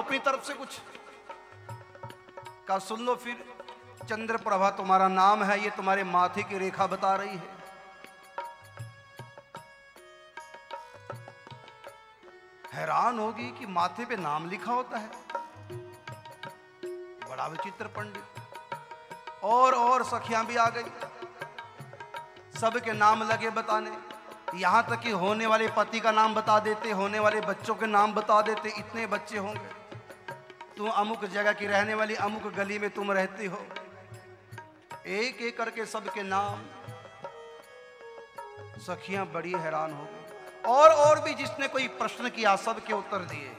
अपनी तरफ़ से कुछ का सुन लो फिर। चंद्र प्रभा, तुम्हारा नाम है, ये तुम्हारे माथे की रेखा बता रही है। हैरान होगी कि माथे पे नाम लिखा होता है। बड़ा विचित्र पंडित। और और सखियाँ भी आ गई। सबके नाम लगे बताने। यहाँ तक कि होने वाले पति का नाम बता देते, होने वाले बच्चों के नाम बता देते, इतने बच्चे होंगे। तुम अमुक जगह की रहने वाली अमुक गली में तुम रहती हो। एक एक करके सबके नाम। सखियाँ बड़ी हैरान हो गई। और और भी जिसने कोई प्रश्न किया सबके उत्तर दिए।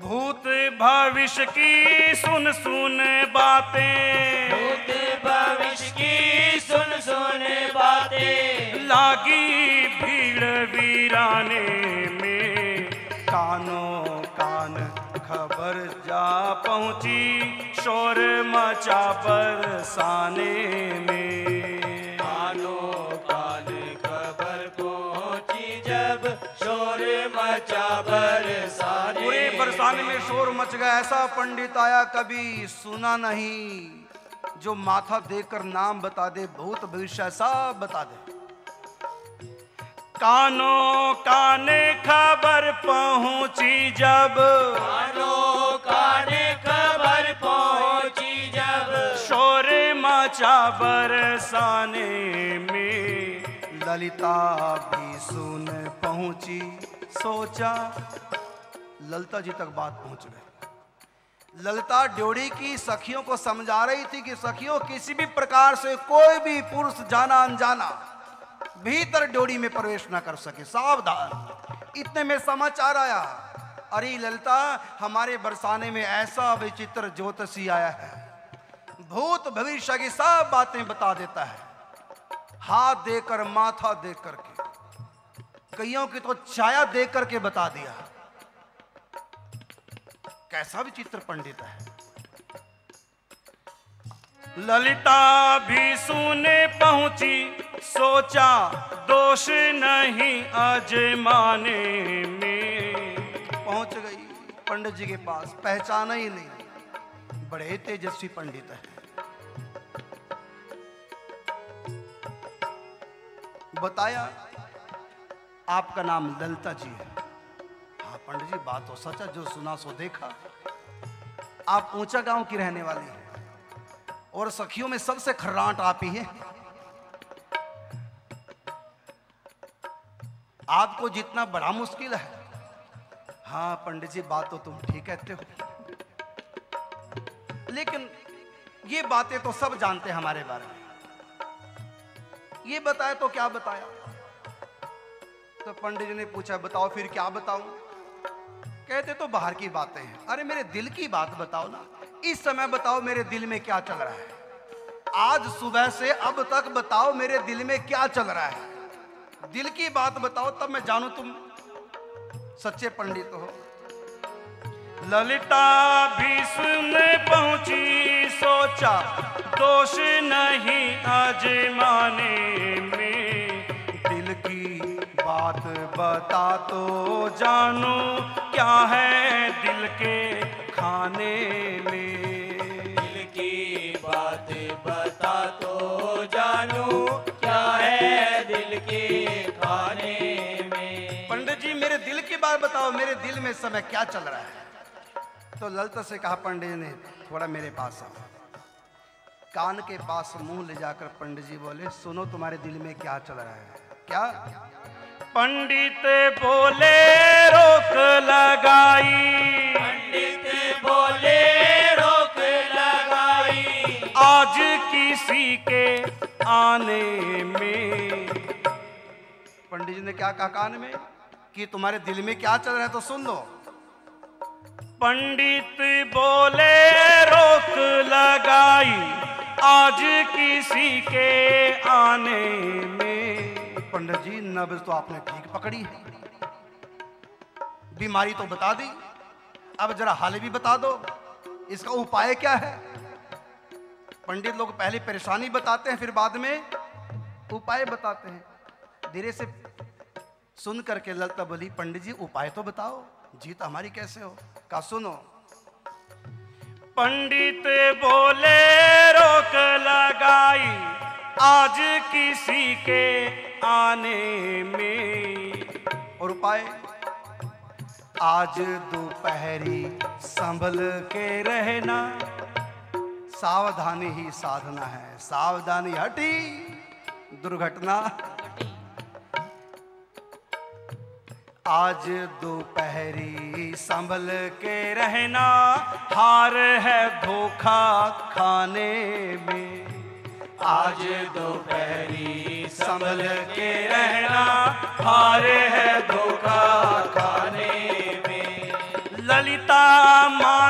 भूत भविष्य की सुन सुन बातें। भूत भविष्य की सुन सुन बातें। लागी भीड़ वीराने पहुँची शोर मचा बरसाने में। कानो कान खबर पहुँची जब शोर मचा बरसाने पूरे बरसाने में शोर मच गया ऐसा पंडित आया कभी सुना नहीं। जो माथा देकर नाम बता दे भूत भविष्य सब बता दे। कानों काने खबर पहुँची जब। कानो काने खबर पहुँची जब। शोर मचा बरसाने में। ललिता भी सुन पहुँची सोचा ललिता जी तक बात पहुँच गई। ललिता ड्योड़ी की सखियों को समझा रही थी कि सखियों किसी भी प्रकार से कोई भी पुरुष जाना अनजाना भीतर डोरी में प्रवेश ना कर सके। सावधान। इतने में समाचार आया अरे ललिता, हमारे बरसाने में ऐसा विचित्र ज्योतिषी आया है। भूत भविष्य की सब बातें बता देता है। हाथ देकर, माथा देख करके कईयों की तो छाया देख करके बता दिया। कैसा विचित्र पंडित है। ललिता भी सुने पहुँची। सोचा दोष नहीं अजमाने में। पहुँच गई पंडित जी के पास, पहचाना ही नहीं। बड़े तेजस्वी पंडित है। बताया, आपका नाम ललिता जी है। हाँ पंडित जी, बात तो सच है, जो सुना सो देखा। आप ऊँचा गाँव की रहने वाली हैं और सखियों में सबसे खर्राट आप ही है। आपको जितना बड़ा मुश्किल है। हाँ पंडित जी, बात तो तुम ठीक कहते हो। लेकिन ये बातें तो सब जानते हैं हमारे बारे में। ये बताया तो क्या बताया? तो पंडित जी ने पूछा, बताओ फिर क्या बताऊँ? कहते तो बाहर की बातें हैं। अरे, मेरे दिल की बात बताओ ना। इस समय बताओ मेरे दिल में क्या चल रहा है। आज सुबह से अब तक बताओ मेरे दिल में क्या चल रहा है। दिल की बात बताओ, तब मैं जानू तुम सच्चे पंडित हो। ललिता भी सुने पहुँची, सोचा दोष नहीं अजमाने में। दिल की बात बता तो जानू, क्या है दिल के खाने में? दिल की बात बता बताओ मेरे दिल में इस समय क्या चल रहा है? तो ललिता से कहा पंडित जी ने थोड़ा मेरे पास आओ। कान के पास मुँह ले जाकर पंडित जी बोले सुनो तुम्हारे दिल में क्या चल रहा है? क्या? पंडित बोले रोक लगाई। पंडित बोले रोक लगाई। आज किसी के आने में। पंडित जी ने क्या कहा कान में? कि तुम्हारे दिल में क्या चल रहा है तो सुन लो। पंडित बोले रोक लगाई आज किसी के आने में। पंडित जी नब्ज तो आपने ठीक पकड़ी है। बीमारी तो बता दी। अब जरा हाल भी बता दो। इसका उपाय क्या है? पंडित लोग पहले परेशानी बताते हैं फिर बाद में उपाय बताते हैं। धीरे से सुन करके ललता बोली पंडित जी उपाय तो बताओ जीत हमारी कैसे हो? कहा सुनो। पंडित बोले रोक लगाई आज किसी के आने में। और उपाय? आज दोपहरी संभल के रहना। सावधानी ही साधना है सावधानी हटी दुर्घटना। आज दोपहरी संभल के रहना, हार है धोखा खाने में। आज दोपहरी संभल के रहना, हार है धोखा खाने में। ललिता मान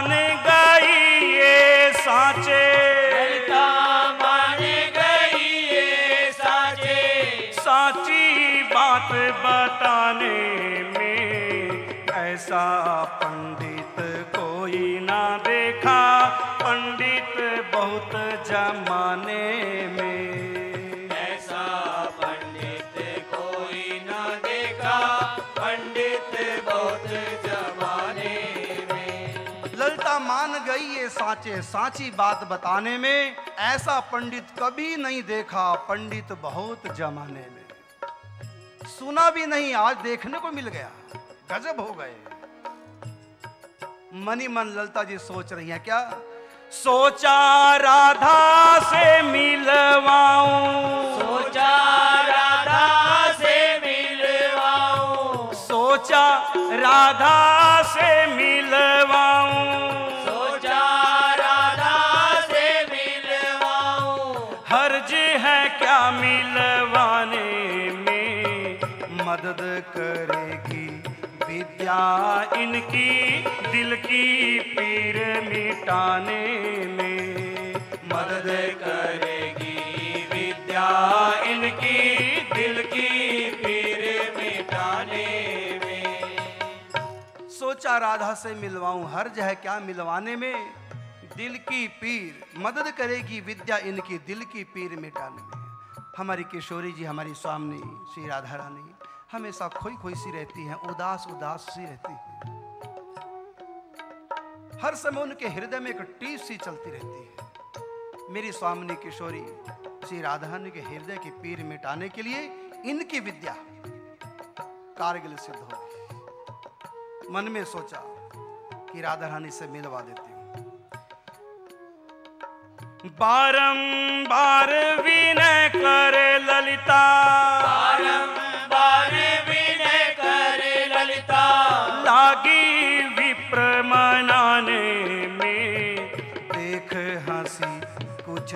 साचे साची बात बताने में ऐसा पंडित कभी नहीं देखा पंडित बहुत जमाने में। सुना भी नहीं आज देखने को मिल गया गजब हो गए। मनी मन ललता जी सोच रही हैं क्या? सोचा राधा से मिलवाऊं। सोचा राधा से मिलवाऊं। सोचा राधा से मिलवाऊं। विद्या इनकी दिल की पीर मिटाने में। मदद करेगी विद्या इनकी दिल की पीर मिटाने में। सोचा राधा से मिलवाऊं हर्ज है क्या मिलवाने में। दिल की पीर, मदद करेगी विद्या इनकी दिल की पीर मिटाने में। हमारी किशोरी जी हमारी स्वामी, श्री राधा रानी। हमेशा खोई खोई सी रहती हैं, उदास उदास सी रहती हैं। हर समय उनके हृदय में एक टीस सी चलती रहती है। मेरी स्वामिनी किशोरी, श्री राधा रानी के हृदय की पीर मिटाने के लिए इनकी विद्या कारगिल सिद्ध होगी मन में सोचा कि राधा रानी से मिलवा देती हूँ। बारंबार विनय करे ललिता। बारंबार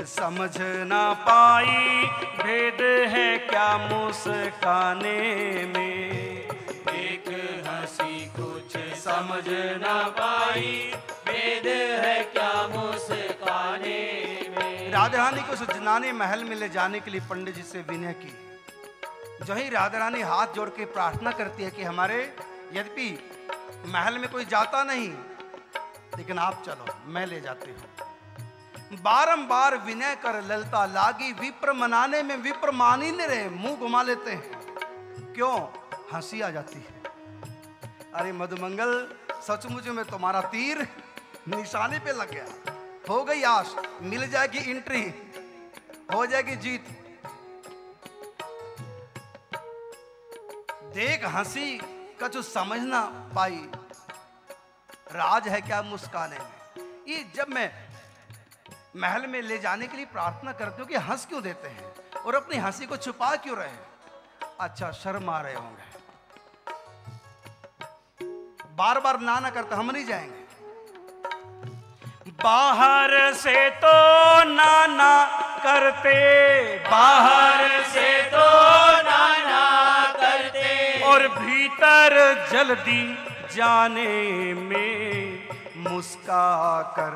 समझ ना पाई, भेद है क्या मुस्काने में? एक हँसी कुछ समझ न पाई, भेद है क्या मुस्काने में? राधा रानी को उस जनाने महल में ले जाने के लिए पंडित जी से विनय की। जो ही राधा रानी हाथ जोड़ के प्रार्थना करती है कि हमारे यद्यपि महल में कोई जाता नहीं, लेकिन आप चलो, मैं ले जाती हूँ। बारंबार विनय कर ललता लागी, विप्र मनाने में विप्र मान ही नहीं रहे, मुँह घुमा लेते हैं। क्यों? हँसी आ जाती है। अरे मधुमंगल, सचमुच में तुम्हारा तीर निशाने पे लग गया। हो गई आश, मिल जाएगी एंट्री हो जाएगी जीत। देख हँसी का जो समझ ना पाई। राज है क्या मुस्काने में? ये जब मैं महल में ले जाने के लिए प्रार्थना करते हो कि हंस क्यों देते हैं? और अपनी हँसी को छुपा क्यों रहे अच्छा शर्म आ रहे होंगे। बार बार ना ना करते हम नहीं जाएँगे। बाहर से तो नाना करते। बाहर से तो नाना करते। और भीतर जल्दी जाने में मुस्का कर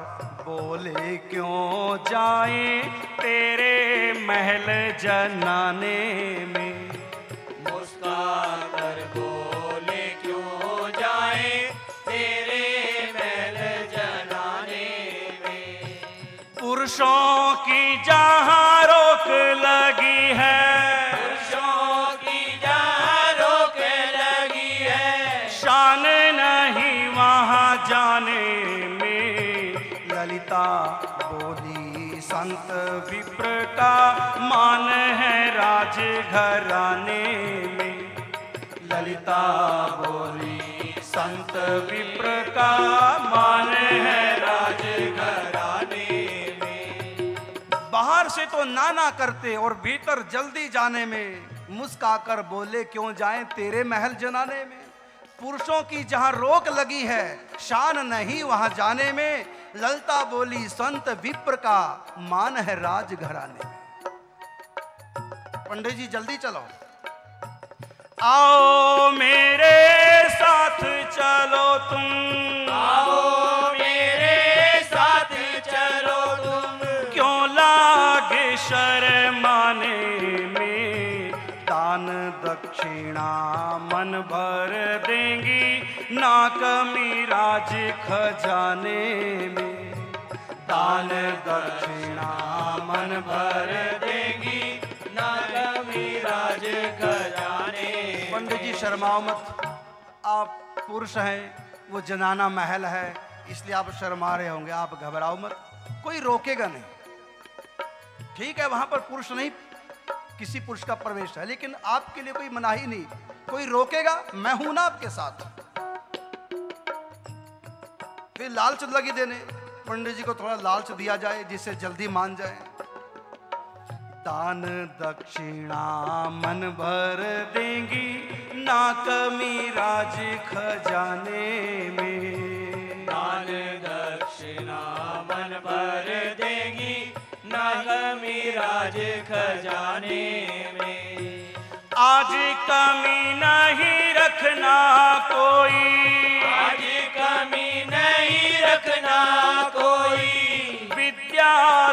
बोले क्यों जाए तेरे महल जनाने में? मुस्का कर बोले क्यों जाए तेरे महल जनाने में? पुरुषों राज घराने में ललिता बोली, संत विप्र का मान है राज घराने में। बाहर से तो नाना करते और भीतर जल्दी जाने में। मुस्काकर बोले, क्यों जाएँ तेरे महल जनाने में? पुरुषों की जहाँ रोक लगी है, शान नहीं वहाँ जाने में। ललता बोली, संत विप्र का मान है राज घराने में। पंडित जी जल्दी चलो। आओ मेरे साथ चलो तुम। आओ मेरे साथ चलो तुम। क्यों लागे शर्माने में? दान दक्षिणा मन भर देंगी ना कमी राज खजाने में। दान दक्षिणा मन भर देगी राज खजाने पंडित जी शर्माओ मत। आप पुरुष हैं, वो जनाना महल है, इसलिए आप शर्मा रहे होंगे, आप घबराओ मत, कोई रोकेगा नहीं। ठीक है, वहाँ पर पुरुष नहीं, किसी पुरुष का प्रवेश है, लेकिन आपके लिए कोई मनाही नहीं। कोई रोकेगा, मैं हूँ ना आपके साथ। फिर लालच लगी देने पंडित जी को थोड़ा लालच दिया जाए जिससे जल्दी मान जाए। दान दक्षिणा मन भर देंगी ना कमी राज खजाने में। दान दक्षिणा मन भर देगी ना कमी राज खजाने में। आज कमी नहीं रखना कोई।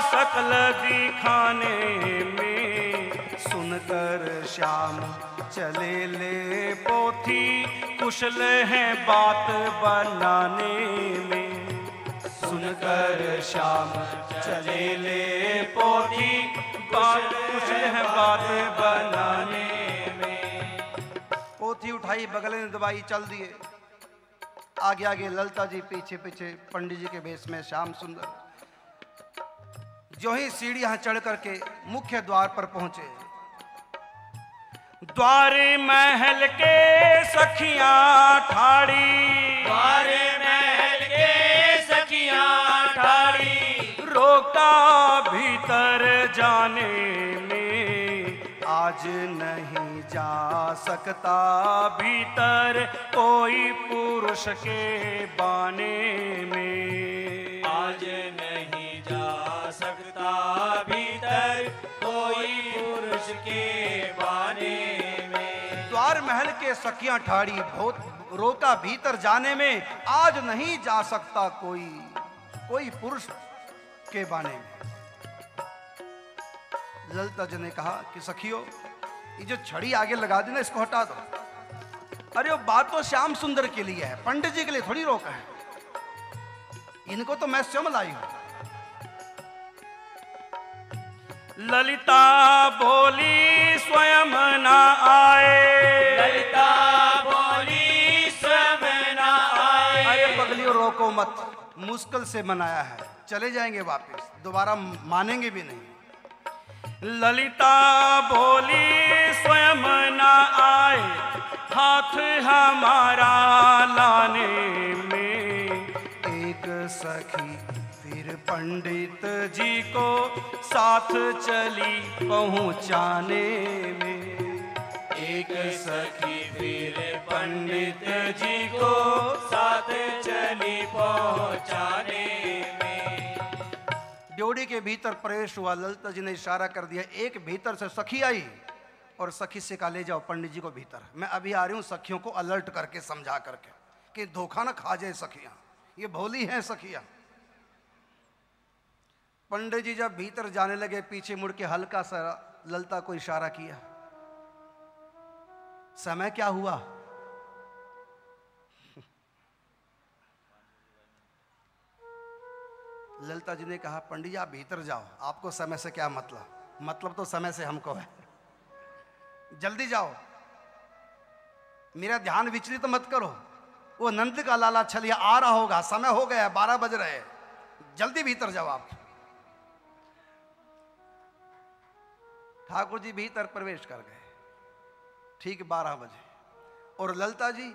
सकल दिखाने में। सुनकर श्याम चले ले पोथी, कुशल है बात बनाने में। सुनकर श्याम चले ले पोथी, बात, कुशल है बात बनाने में। पोथी उठाई, बगल ने दबाई, चल दिए। आगे आगे ललता जी पीछे पीछे पंडित जी के भेष में, श्याम सुंदर। जो ही सीढ़ी यहाँ चढ़ करके मुख्य द्वार पर पहुँचे। द्वार महल के सखिया ठाड़ी। द्वारे महल के सखिया ठाड़ी। रोका भीतर जाने में। आज नहीं जा सकता भीतर कोई पुरुष के बाने में। आज भीतर कोई पुरुष के बाने में। द्वार महल के सखियाँ ठाड़ी, बहुत रोका भीतर जाने में, आज नहीं जा सकता कोई कोई पुरुष के बाने में। ललिता जी ने कहा कि सखियो, ये जो छड़ी आगे लगा दी ना, इसको हटा दो। अरे, वो बात तो श्याम सुंदर के लिए है, पंडित जी के लिए थोड़ी रोका है। इनको तो मैं स्वयं लाई हूँ। ललिता बोली स्वयं न आए। ललिता बोली स्वयं ना आए। अरे पगलियों रोको मत मुश्किल से मनाया है। चले जाएँगे वापस दोबारा मानेंगे भी नहीं। ललिता बोली स्वयं न आए हाथ हमारा लाने में। एक सखी फिर पंडित जी को साथ चली पहुँचाने में। एक सखी फिर पंडित जी को साथ चली पहुँचाने में। ड्योढ़ी के भीतर प्रवेश हुआ ललिता जी ने इशारा कर दिया एक भीतर से सखी आई और सखी से कहा ले जाओ पंडित जी को भीतर। मैं अभी आ रही हूँ सखियों को अलर्ट करके समझा करके कि धोखा ना खा जाए सखियाँ। ये भोली हैं सखियाँ। पंडित जी जब भीतर जाने लगे, पीछे मुड़ के हल्का सा ललता को इशारा किया, समय क्या हुआ? ललिता जी ने कहा, पंडित जी, आप भीतर जाओ, आपको समय से क्या मतलब? मतलब तो समय से हमको है। जल्दी जाओ। मेरा ध्यान विचलित तो मत करो। वो नंद का लाला छलिया आ रहा होगा, समय हो गया बारह बज रहे जल्दी भीतर जाओ आप। ठाकुर जी भीतर प्रवेश कर गए। ठीक बारह बजे। और ललता जी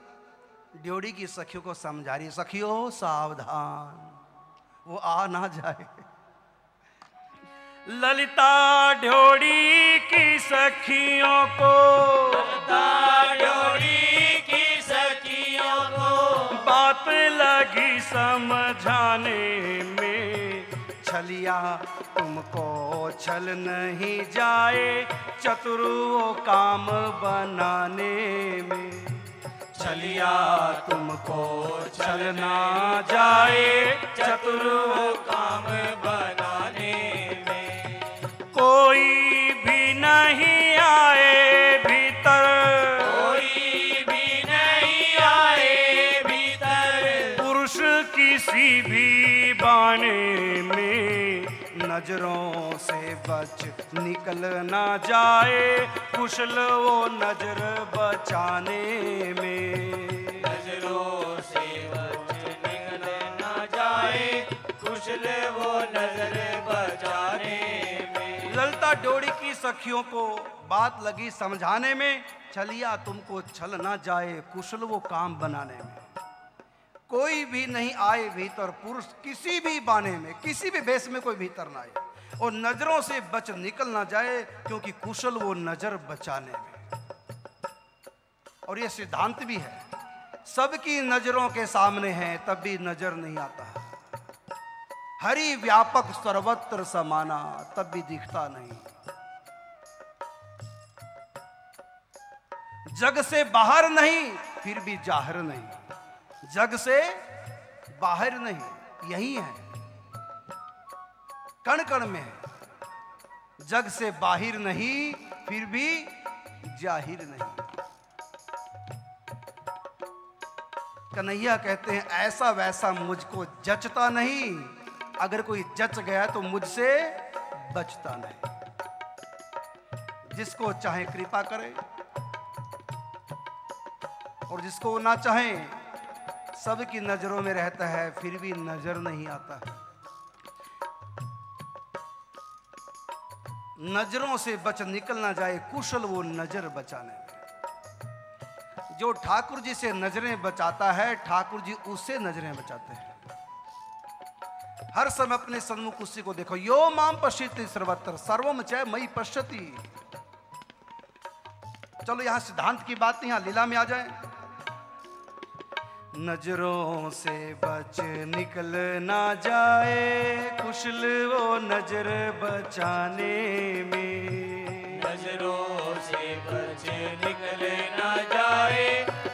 ड्योड़ी की सखियों को समझा रही सखियो सावधान वो आ ना जाए। ललिता ढोड़ी की सखियों को। दाढ़ोड़ी की सखियों को। बात लगी समझाने में। छलिया, तुमको छल नहीं जाए चतुरो काम बनाने में। छलिया, तुमको छल ना जाए वो काम नज़रों से बच निकल ना जाए कुशल वो नज़र बचाने में। नज़रों से बच निकल ना जाए कुशल वो नज़र बचाने में। ललता डोरी की सखियों को बात लगी समझाने में छलिया तुमको छल ना जाए कुशल वो काम बनाने में। कोई भी नहीं आए भीतर, पुरुष किसी भी बाने में, किसी भी बेस में कोई भीतर ना आए। और नज़रों से बच निकल ना जाए, क्योंकि कुशल वो नज़र बचाने में। और ये सिद्धांत भी है, सबकी नज़रों के सामने है, तब भी नज़र नहीं आता। हरि व्यापक सर्वत्र समाना, तब भी दिखता नहीं। जग से बाहर नहीं, फिर भी ज़ाहिर नहीं। जग से बाहर नहीं, यही है। कण कण में है। जग से बाहर नहीं, फिर भी ज़ाहिर नहीं। कन्हैया कहते हैं, ऐसा वैसा मुझको जचता नहीं। अगर कोई जच गया तो मुझसे बचता नहीं। जिसको चाहे कृपा करे, और जिसको ना चाहे सबकी नज़रों में रहता है, फिर भी नज़र नहीं आता। नज़रों से बच निकल ना जाए, कुशल वो नज़र बचाने जो ठाकुर जी से नज़रें बचाता है, ठाकुर जी उससे नज़रें बचाते हैं। हर समय अपने सन्मुख उसी को देखो। यो माम पश्यति सर्वत्र, सर्वम चय मई पश्यति। चलो यहाँ सिद्धांत की बात नहीं, यहाँ लीला में आ जाए। नज़रों से बच निकल ना जाए कुशल वो नज़र बचाने में। नज़रों से बच निकल ना जाए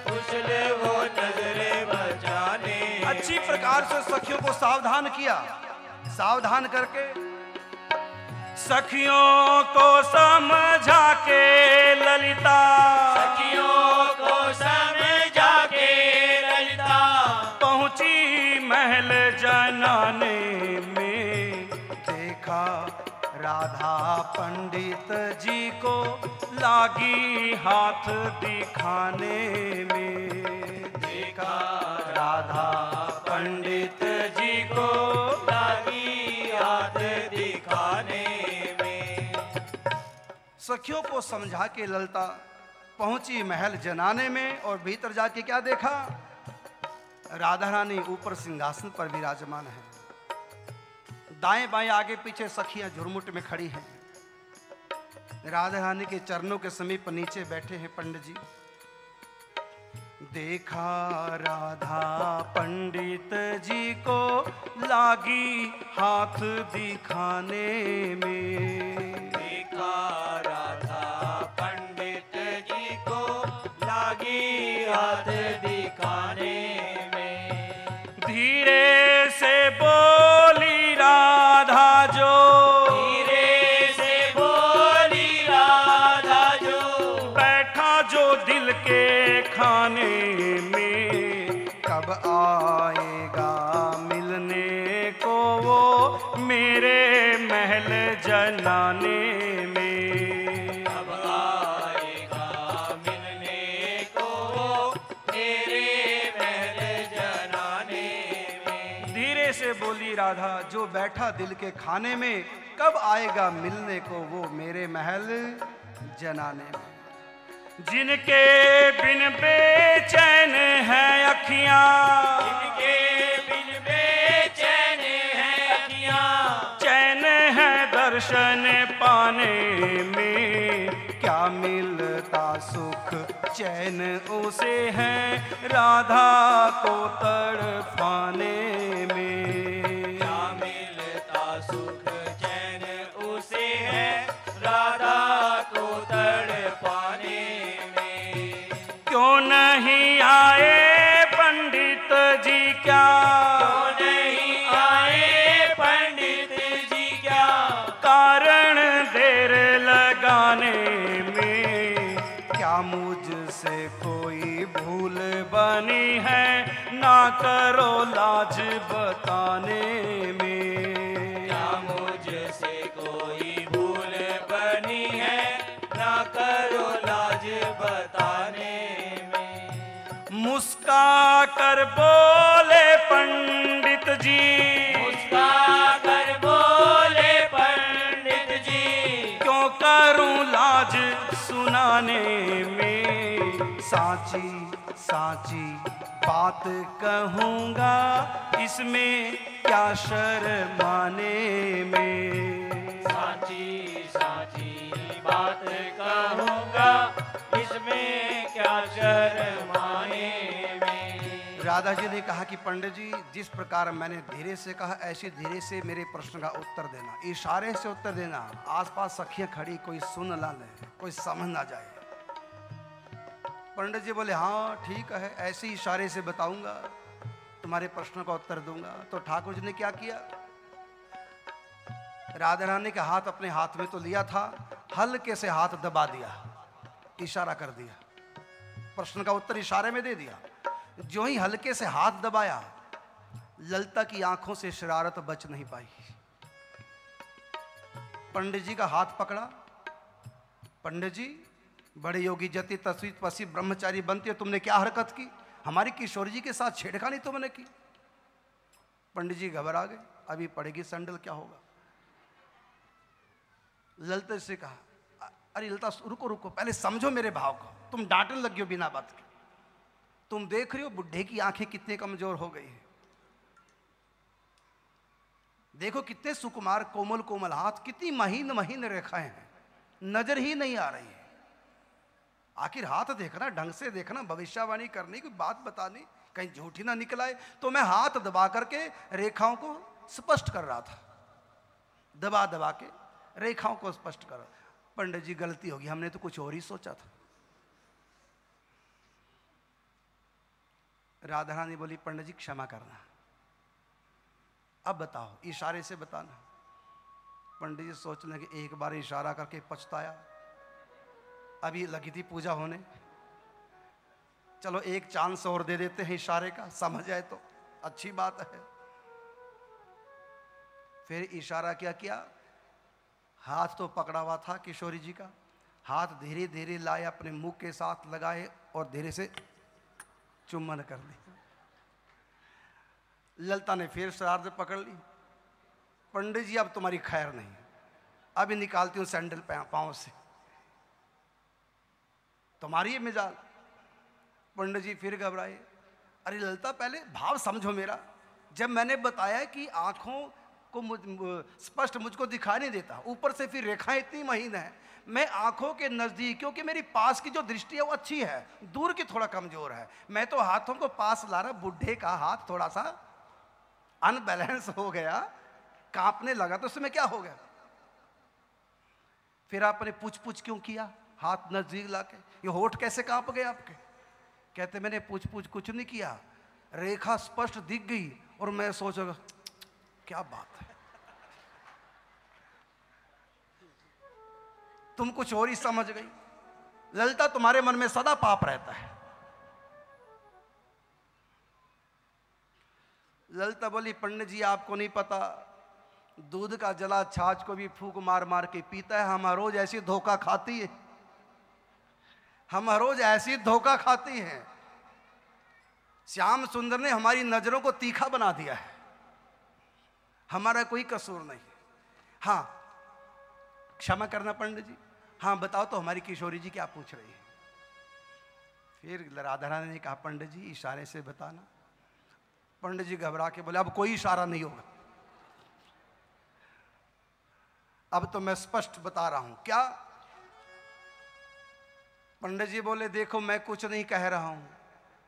कुशल वो नज़र बचाने अच्छी प्रकार से सखियों को सावधान किया। सावधान करके। सखियों को समझा के ललिता। राधा पंडित जी को लागी हाथ दिखाने में। देखा राधा पंडित जी को लागी हाथ दिखाने में। सखियों को समझा के ललता पहुँची महल जनाने में और भीतर जाके क्या देखा? राधा रानी ऊपर सिंहासन पर विराजमान है। दाएँ बाएँ आगे पीछे सखियाँ झुरमुट में खड़ी हैं। राधा रानी के चरणों के समीप नीचे बैठे हैं पंडित जी देखा राधा पंडित जी को लागी हाथ दिखाने में। बैठा दिल के खाने में कब आएगा मिलने को वो मेरे महल जनाने में? जिनके बिन बेचैन है अखियाँ। इनके बिन बेचैन है अखियाँ। चैन है दर्शन पाने में। क्या मिलता सुख? चैन उसे है राधा को तड़फाने में। मुझसे कोई भूल बनी है। ना करो लाज बताने में। क्या मुझसे कोई भूल बनी है। ना करो लाज बताने में। मुस्का कर बोले पंडित जी। मुस्का कर बोले पंडित जी। क्यों करूँ लाज सुनाने में। साची साची बात कहूँगा, इसमें क्या शर्माने में? साची साची बात कहूँगा, इसमें क्या शर्माने में राधा जी ने कहा कि पंडित जी जिस प्रकार मैंने धीरे से कहा, ऐसे धीरे से मेरे प्रश्न का उत्तर देना, इशारे से उत्तर देना, आसपास सखियाँ खड़ी, कोई सुन ना ले, कोई समझ ना जाए। पंडित जी बोले हाँ ठीक है, ऐसे इशारे से बताऊँगा, तुम्हारे प्रश्न का उत्तर दूँगा। तो ठाकुर जी ने क्या किया? राधा रानी का हाथ अपने हाथ में तो लिया था, हल्के से हाथ दबा दिया, इशारा कर दिया, प्रश्न का उत्तर इशारे में दे दिया। जो ही हल्के से हाथ दबाया, ललता की आँखों से शरारत बच नहीं पाई। पंडित जी का हाथ पकड़ा। पंडित जी बड़े योगी जति तस्वीर पसी ब्रह्मचारी बनती है, तुमने क्या हरकत की? हमारी किशोर जी के साथ छेड़खानी तुमने की? पंडित जी घबरा गए। अभी पड़ेगी संडल, क्या होगा? ललता से कहा अरे ललता, रुको रुको, पहले समझो मेरे भाव को। तुम डांटने लगी हो बिना बात के। तुम देख रहे हो बुढ़े की आँखें कितने कमज़ोर हो गई है। देखो कितने सुकुमार, कोमल कोमल हाथ, कितनी महीन महीन रेखाएँ हैं। नज़र ही नहीं आ रही है। आखिर हाथ देखना, ढंग से देखना, भविष्यवाणी करनी, कोई बात बतानी, कहीं झूठी ना निकल आए तो मैं हाथ दबा करके रेखाओं को स्पष्ट कर रहा था। दबा दबा के रेखाओं को स्पष्ट कर पंडित जी, गलती होगी, हमने तो कुछ और ही सोचा था। राधा रानी बोली, पंडित जी, क्षमा करना। अब बताओ, इशारे से बताना। पंडित जी सोचने लगे, एक बार इशारा करके पछताया। अभी लगी थी पूजा होने। चलो, एक चांस और दे देते हैं इशारे का, समझ जाए तो। अच्छी बात है। फिर इशारा क्या किया? हाथ तो पकड़ा हुआ था किशोरी जी का। हाथ धीरे धीरे लाए, अपने मुँह के साथ लगाए और धीरे से चुम्बन कर दी। ललता ने फिर शरारत पकड़ ली। पंडित जी, अब तुम्हारी खैर नहीं। अभी निकालती हूँ सैंडल पाँव से। तुम्हारी ये मिजाज पंडित जी फिर घबराए। अरे ललता, पहले भाव समझो मेरा। जब मैंने बताया कि आँखों को मुझ, स्पष्ट मुझको दिखाई नहीं देता, ऊपर से फिर रेखाएँ इतनी महीन है मैं आँखों के नज़दीक, क्योंकि मेरी पास की जो दृष्टि है वो अच्छी है, दूर की थोड़ा कमज़ोर है। मैं तो हाथों को पास ला रहा, बुढ़े का हाथ थोड़ा सा अनबैलेंस हो गया, कांपने लगा तो उसमें क्या हो गया? फिर आपने पूछ पूछ क्यों किया? हाथ नज़दीक लाके। ये होठ कैसे काँप गए आपके? कहते, मैंने पूछ पूछ कुछ नहीं किया। रेखा स्पष्ट दिख गई और मैं सोच, क्या बात है? तुम कुछ और ही समझ गई। ललता तुम्हारे मन में सदा पाप रहता है। ललता बोली, पंडित जी, आपको नहीं पता, दूध का जला छाछ को भी फूक मार मार के पीता है। हम हर रोज ऐसी धोखा खाती है। हम हर रोज ऐसी धोखा खाती हैं। श्याम सुंदर ने हमारी नज़रों को तीखा बना दिया है। हमारा कोई कसूर नहीं। हाँ क्षमा करना पंडित जी। हाँ बताओ तो हमारी किशोरी जी क्या पूछ रही है? फिर राधा रानी ने कहा, पंडित जी, इशारे से बताना। पंडित जी घबरा के बोले, अब कोई इशारा नहीं होगा। अब तो मैं स्पष्ट बता रहा हूँ। क्या? पंडित जी बोले, देखो मैं कुछ नहीं कह रहा हूँ।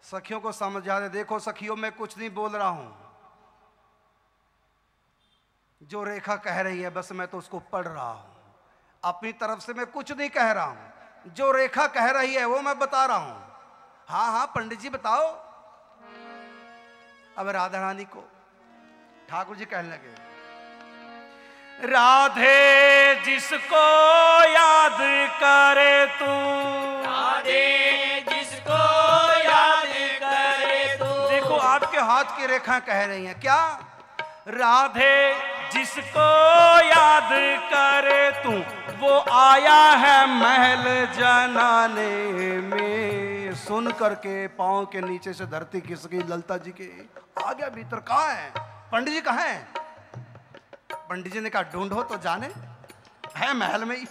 सखियों को समझा दे देखो सखियों, मैं कुछ नहीं बोल रहा हूँ। जो रेखा कह रही है, बस मैं तो उसको पढ़ रहा हूँ। अपनी तरफ़ से मैं कुछ नहीं कह रहा हूँ। जो रेखा कह रही है वो मैं बता रहा हूँ। हाँ हाँ पंडित जी बताओ। अब राधा रानी को ठाकुर जी कहने लगे राधे जिसको याद करे तू। राधे जिसको याद करे तू। देखो आपके हाथ की रेखा कह रही है क्या? राधे जिसको याद करे तू। वो आया है महल जनाने में। सुन करके पाँव के नीचे से धरती खिसकी ललता जी के। आ गया भीतर कहा है? पंडित जी कहा है? पंडित जी ने कहा, ढूंढो तो जाने। है महल में ही।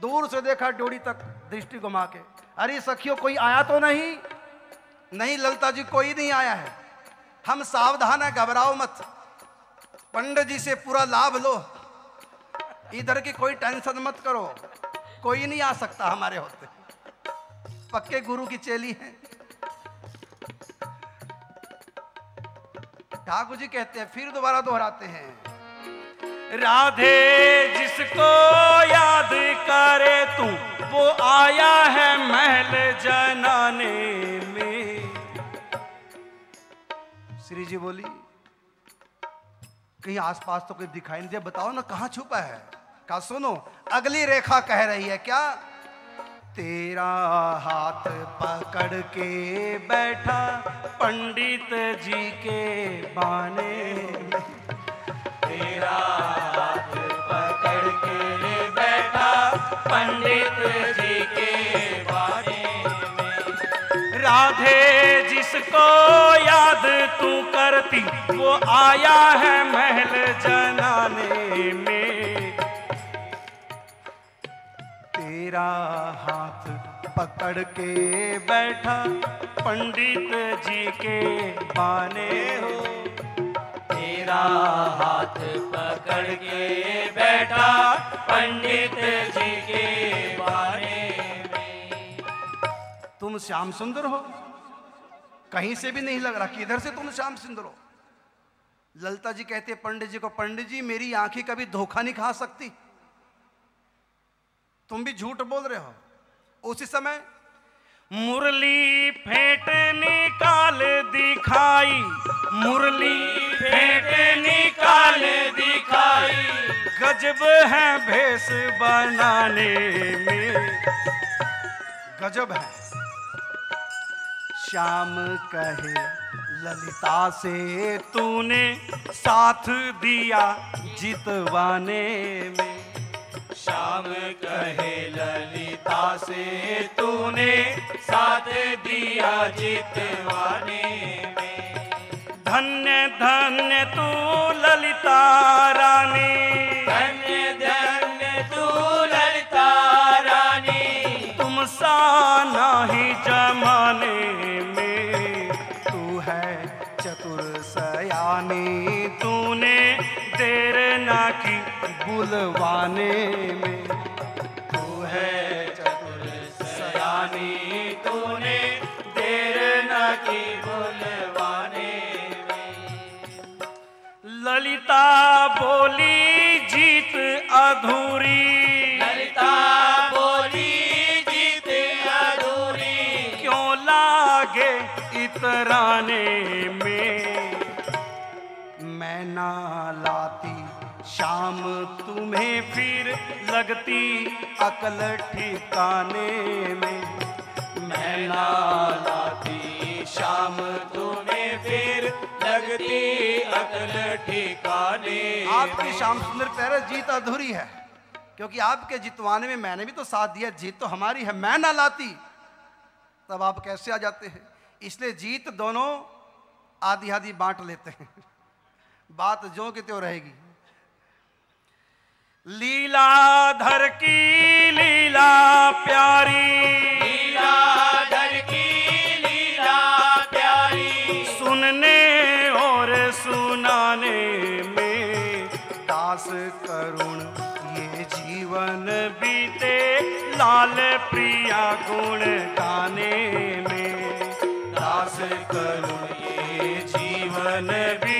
दूर से देखा डोरी तक दृष्टि घुमा के। अरे सखियो, कोई आया तो नहीं? नहीं, ललता जी, कोई नहीं आया है। हम सावधान है, घबराओ मत। पंडित जी से पूरा लाभ लो। इधर की कोई टेंशन मत करो। कोई नहीं आ सकता हमारे होते। पक्के गुरु की चेली हैं। ठाकुर जी कहते हैं फिर दोबारा दोहराते हैं। राधे जिसको याद करे तू वो आया है महल जनाने में। श्री जी बोली कहीं आसपास तो कोई दिखाई नहीं दे बताओ ना कहाँ छुपा है? कहा सुनो, अगली रेखा कह रही है क्या? तेरा हाथ पकड़ के बैठा, पंडित जी के बाने। तेरा हाथ पकड़ के बैठा, पंडित जी के बाने राधे जिसको याद तू करती, वो आया है महल जनाने में। तेरा हाथ पकड़ के बैठा, पंडित जी के बाने हो। तेरा हाथ पकड़ के बैठा, पंडित जी के बाने में। तुम श्याम सुंदर हो। कहीं से भी नहीं लग रहा किधर से तुम श्याम सुंदर हो। ललता जी कहते, पंडित जी को, पंडित जी, मेरी आँखें कभी धोखा नहीं खा सकती। तुम भी झूठ बोल रहे हो। उसी समय मुरली फेंट निकाल दिखाई। मुरली फेंट निकाल दिखाई। गजब है भेष बनाने में। गजब है। श्याम कहे ललिता से तूने साथ दिया जितवाने में। शाम कहे ललिता से तूने साथ दिया जितवाने में। धन्य धन्य तू ललिता रानी। धन्य धन्य तू ललिता रानी। तुम सा नहीं जमाने में। तू है चतुर सयानी तूने बुलवाने में। तू है चतुर सयानी तूने देर न की बुलवाने में। ललिता बोली जीत अधूरी। ललिता बोली जीत अधूरी। क्यों लागे इतराने में? मैं ना लाती शाम तुम्हें फिर लगती अकल ठिकाने में। मैं लाती शाम तुम्हें फिर लगती अकल ठिकाने आपकी शाम सुंदर पैर जीत अधूरी है। क्योंकि आपके जितवाने में मैंने भी तो साथ दिया, जीत तो हमारी है। मैं ना लाती, तब आप कैसे आ जाते हैं? इसलिए जीत दोनों आधी आधी बांट लेते हैं। बात जो कि त्यों रहेगी। लीलाधर की लीला प्यारी। लीलाधर की लीला प्यारी। सुनने और सुनाने में दास करुण ये जीवन बीते लाल प्रिया गुण गाने में। दास करुण ये जीवन बीते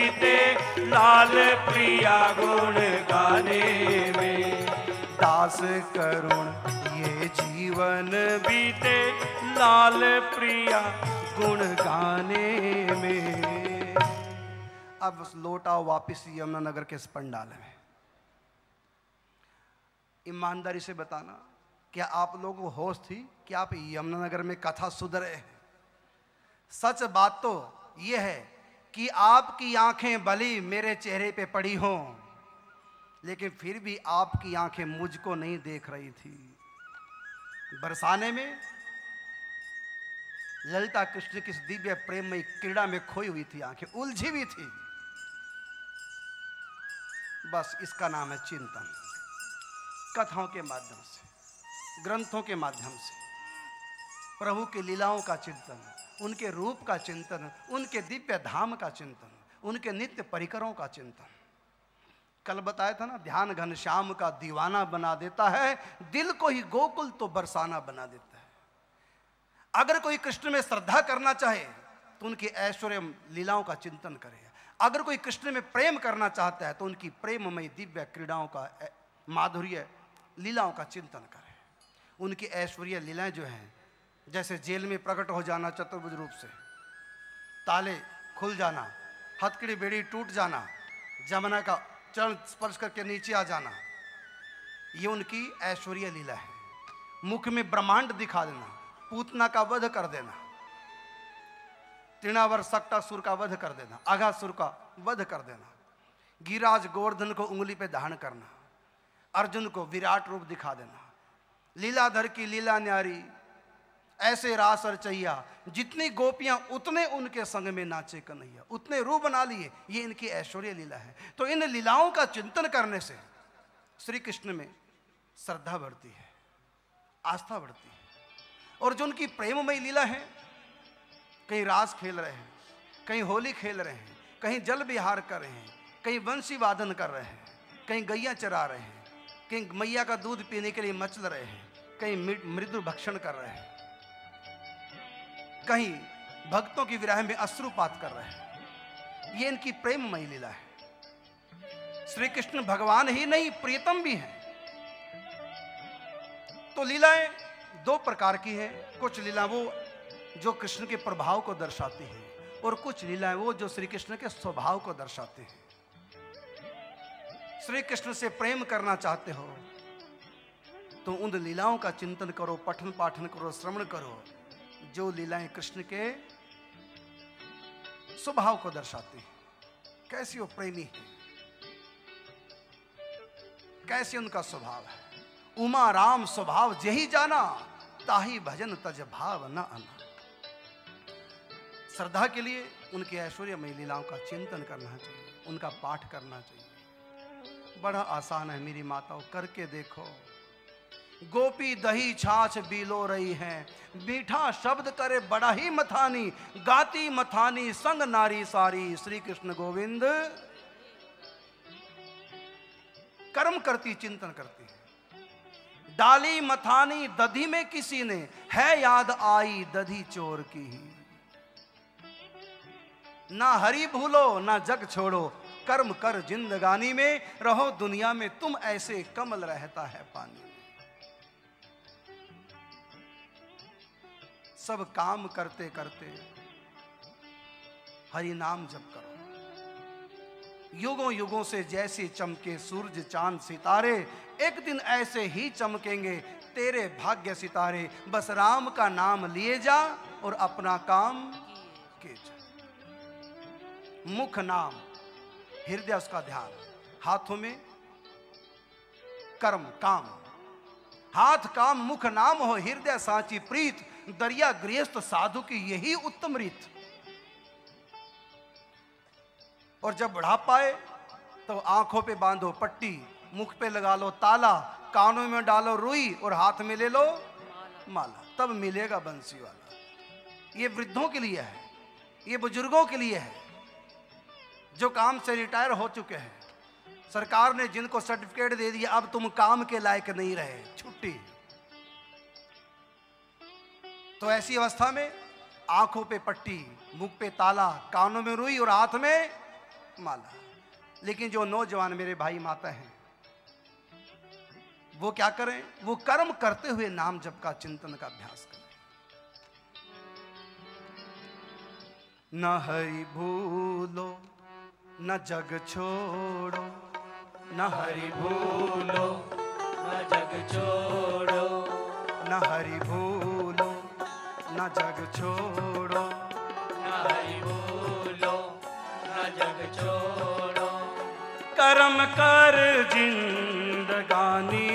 लाल प्रिया गुण गाने में। दास करुण, ये जीवन बीते। लाल प्रिया गुण गाने में। अब लौटाओ वापिस यमुनानगर के इस पंडाल में। ईमानदारी से बताना, क्या आप लोगों को होश थी? कि आप यमुनानगर में कथा सुधरे सच बात तो यह है कि आपकी आँखें भली मेरे चेहरे पे पड़ी हों। लेकिन फिर भी आपकी आँखें मुझको नहीं देख रही थी। बरसाने में ललिता कृष्ण किस दिव्य प्रेम में क्रीड़ा में खोई हुई थी, आँखें उलझी हुई थी। बस इसका नाम है चिंतन। कथाओं के माध्यम से, ग्रंथों के माध्यम से, प्रभु की लीलाओं का चिंतन। उनके रूप का चिंतन, उनके दिव्य धाम का चिंतन, उनके नित्य परिकरों का चिंतन। कल बताया था ना, ध्यान घन श्याम का दीवाना बना देता है, दिल को ही गोकुल तो बरसाना बना देता है। अगर कोई कृष्ण में श्रद्धा करना चाहे तो उनकी ऐश्वर्य लीलाओं का चिंतन करे। अगर कोई कृष्ण में प्रेम करना चाहता है तो उनकी प्रेममय दिव्य क्रीड़ाओं का माधुर्य लीलाओं का चिंतन करे। उनकी ऐश्वर्य लीलाएँ जो हैं जैसे जेल में प्रकट हो जाना चतुर्भुज रूप से। ताले खुल जाना, हथकड़ी बेड़ी टूट जाना, जमुना का चरण स्पर्श करके नीचे आ जाना। ये उनकी ऐश्वर्य लीला है। मुख में ब्रह्मांड दिखा देना, पूतना का वध कर देना। तृणावर सक्टासुर का वध कर देना अघासुर का वध कर देना। गिराज गोवर्धन को उंगली पे धारण करना, अर्जुन को विराट रूप दिखा देना। लीलाधर की लीला न्यारी ऐसे रास रचैया जितनी गोपियाँ उतने उनके संग में नाचे कन्हैया। उतने रूप बना लिए, ये इनकी ऐश्वर्य लीला है। तो इन लीलाओं का चिंतन करने से श्री कृष्ण में श्रद्धा बढ़ती है, आस्था बढ़ती है। और जो उनकी प्रेममयी लीला है, कहीं रास खेल रहे हैं, कहीं होली खेल रहे हैं, कहीं जल विहार कर रहे हैं, कहीं वंशी वादन कर रहे हैं, कहीं गैया चरा रहे हैं, कहीं मैया का दूध पीने के लिए मचल रहे हैं, कहीं मृदु भक्षण कर रहे हैं। कहीं भक्तों की विराह में अश्रुपात कर रहे हैं। ये इनकी प्रेममयी लीला है। श्री कृष्ण भगवान ही नहीं, प्रियतम भी हैं। तो लीलाएँ दो प्रकार की हैं। कुछ लीला वो जो कृष्ण के प्रभाव को दर्शाती है और कुछ लीलाएँ वो जो श्री कृष्ण के स्वभाव को दर्शाते हैं। श्री कृष्ण से प्रेम करना चाहते हो तो उन लीलाओं का चिंतन करो पठन पाठन करो, श्रवण करो। जो लीलाएँ कृष्ण के स्वभाव को दर्शाती हैं। कैसी वो प्रेमी है। कैसे उनका स्वभाव है। उमा राम स्वभाव जही जाना, ताही भजन तज भाव न आना। श्रद्धा के लिए उनके ऐश्वर्यमय लीलाओं का चिंतन करना चाहिए, उनका पाठ करना चाहिए। बड़ा आसान है, मेरी माताओं, करके देखो। गोपी दही छाछ बीलो रही है। मीठा शब्द करे बड़ा ही मथानी, गाती मथानी, संग नारी सारी। श्री कृष्ण गोविंद कर्म करती, चिंतन करती है। डाली मथानी दधी में किसी ने, है याद आई दधी चोर की ही। ना हरी भूलो, ना जग छोड़ो, कर्म कर जिंदगानी में, रहो दुनिया में, तुम ऐसे कमल रहता है पानी। सब काम करते करते हरि नाम जप करो। युगों युगों से जैसे चमके सूरज, चाँद, सितारे, एक दिन ऐसे ही चमकेंगे तेरे भाग्य सितारे। बस राम का नाम लिए जा और अपना काम किए जा। मुख नाम, हृदय उसका ध्यान, हाथों में कर्म, काम। हाथ, काम, मुख नाम हो, हृदय, साची, प्रीत दरिया गृहस्थ साधु की यही उत्तम रीत। और जब बुढ़ापा आए तो आँखों पे बांधो पट्टी, मुख पे लगा लो ताला, कानों में डालो रुई और हाथ में ले लो माला। तब मिलेगा बंसी वाला। ये वृद्धों के लिए है, ये बुज़ुर्गों के लिए है, जो काम से रिटायर हो चुके हैं। सरकार ने जिनको सर्टिफिकेट दे दिया, अब तुम काम के लायक नहीं रहे। छुट्टी। तो ऐसी अवस्था में आँखों पे पट्टी, मुख पे ताला, कानों में रुई और हाथ में माला। लेकिन जो नौजवान मेरे भाई माता हैं, वो क्या करें? वो कर्म करते हुए नाम जप का, चिंतन का अभ्यास करें। न हरि भूलो, न जग छोड़ो, न हरि भूलो, न जग छोड़ो, न हरि भूलो। न जग छोड़ो। न हरि बोलो न जग छोड़ो। कर्म कर जिंदगानी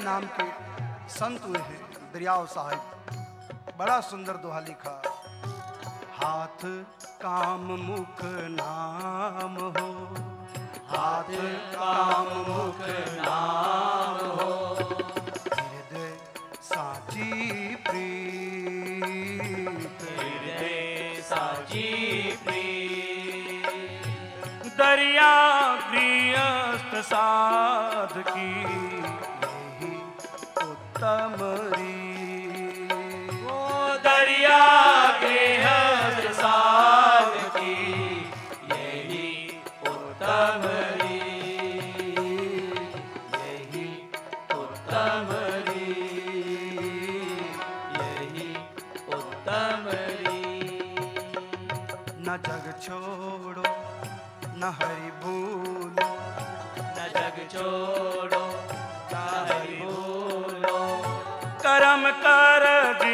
नाम के संत हुए हैं दरियाव साहिब। बड़ा सुंदर दोहा लिखा। हाथ काम मुख नाम हो। हाथ काम मुख नाम हो। हृदय साची प्रीत। हृदय साची प्रीत। दरिया गृहस्थ साध कर्म कर जिंदगानी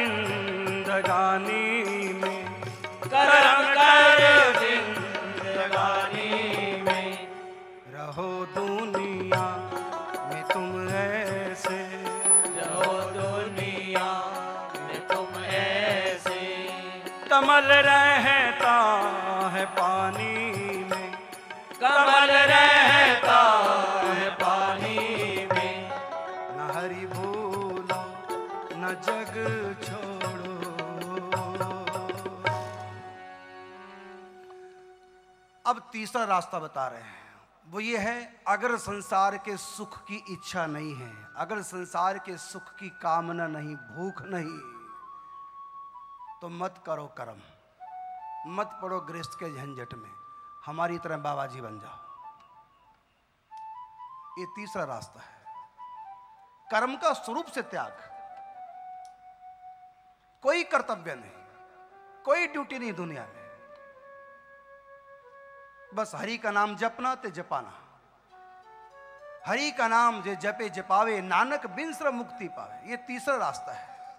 तीसरा रास्ता बता रहे हैं। वो ये है, अगर संसार के सुख की इच्छा नहीं है, अगर संसार के सुख की कामना नहीं, भूख नहीं तो मत करो कर्म। मत पड़ो गृहस्थ के झंझट में। हमारी तरह बाबा जी बन जाओ। ये तीसरा रास्ता है। कर्म का स्वरूप से त्याग। कोई कर्तव्य नहीं। कोई ड्यूटी नहीं दुनिया में। बस हरि का नाम जपना ते जपाना। हरि का नाम जे जपे जपावे, नानक बिंसर मुक्ति पावे। ये तीसरा रास्ता है,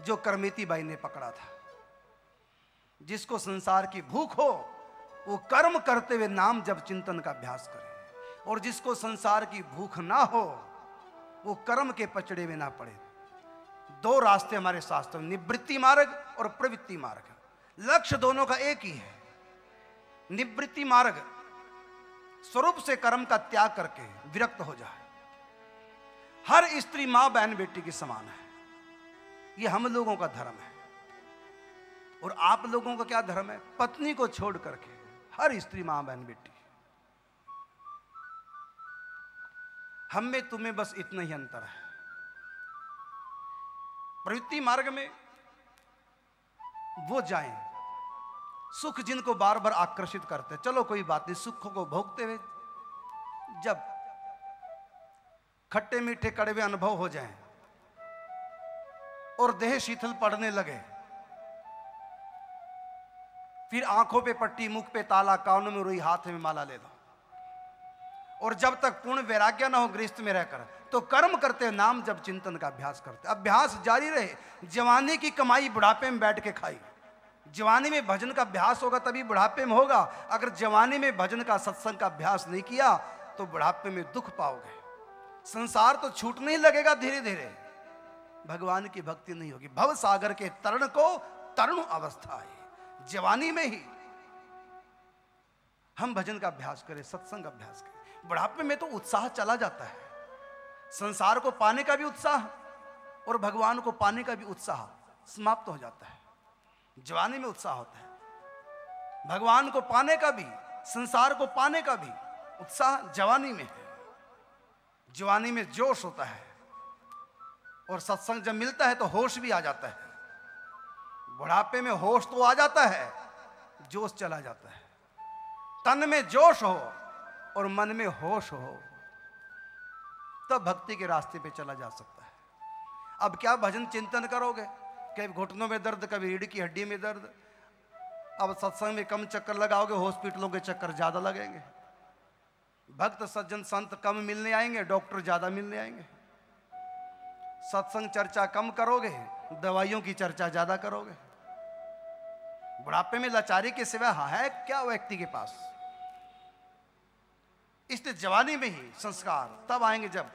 जो करमेती बाई ने पकड़ा था। जिसको संसार की भूख हो, वो कर्म करते हुए नाम जब चिंतन का अभ्यास करे। और जिसको संसार की भूख ना हो, वो कर्म के पचड़े में ना पड़े। दो रास्ते हमारे शास्त्र में, निवृत्ति मार्ग और प्रवृत्ति मार्ग। लक्ष्य दोनों का एक ही है। निवृत्ति मार्ग, स्वरूप से कर्म का त्याग करके विरक्त हो जाए। हर स्त्री माँ बहन बेटी के समान है। यह हम लोगों का धर्म है। और आप लोगों का क्या धर्म है? पत्नी को छोड़ करके हर स्त्री माँ बहन बेटी। हम में तुम्हें बस इतना ही अंतर है। प्रवृत्ति मार्ग में वो जाएँ। सुख जिनको बार बार आकर्षित करते चलो कोई बात नहीं, सुखों को भोगते हुए जब खट्टे मीठे कड़वे अनुभव हो जाएँ और देह शीतल पड़ने लगे, फिर आँखों पे पट्टी, मुख पे ताला, कानों में रुई, हाथ में माला ले लो। और जब तक पूर्ण वैराग्य ना हो, गृहस्थ में रहकर तो कर्म करते नाम जब चिंतन का अभ्यास करते अभ्यास जारी रहे, जवानी की कमाई बुढ़ापे में बैठ के खाई। जवानी में भजन का अभ्यास होगा तभी बुढ़ापे में होगा। अगर जवानी में भजन का सत्संग का अभ्यास नहीं किया तो बुढ़ापे में दुख पाओगे। संसार तो छूटने ही लगेगा धीरे धीरे भगवान की भक्ति नहीं होगी। भव सागर के तरण को तरुण अवस्था है। जवानी में ही हम भजन का अभ्यास करें, सत्संग अभ्यास करें। बुढ़ापे में तो उत्साह चला जाता है। संसार को पाने का भी उत्साह और भगवान को पाने का भी उत्साह समाप्त तो हो जाता है। जवानी में उत्साह होता है। भगवान को पाने का भी, संसार को पाने का भी उत्साह जवानी में है। जवानी में जोश होता है और सत्संग जब मिलता है तो होश भी आ जाता है। बुढ़ापे में होश तो आ जाता है, जोश चला जाता है। तन में जोश हो और मन में होश हो, तब भक्ति के रास्ते पे चला जा सकता है। अब क्या भजन चिंतन करोगे? कभी घुटनों में दर्द, कभी रीढ़ की हड्डी में दर्द। अब सत्संग में कम चक्कर लगाओगे, हॉस्पिटलों के चक्कर ज़्यादा लगेंगे। भक्त, सज्जन, संत कम मिलने आएँगे, डॉक्टर ज़्यादा मिलने आएँगे। सत्संग चर्चा कम करोगे, दवाइयों की चर्चा ज़्यादा करोगे। बुढ़ापे में लाचारी के सिवा है क्या व्यक्ति के पास? इसलिए जवानी में ही संस्कार तब आएँगे जब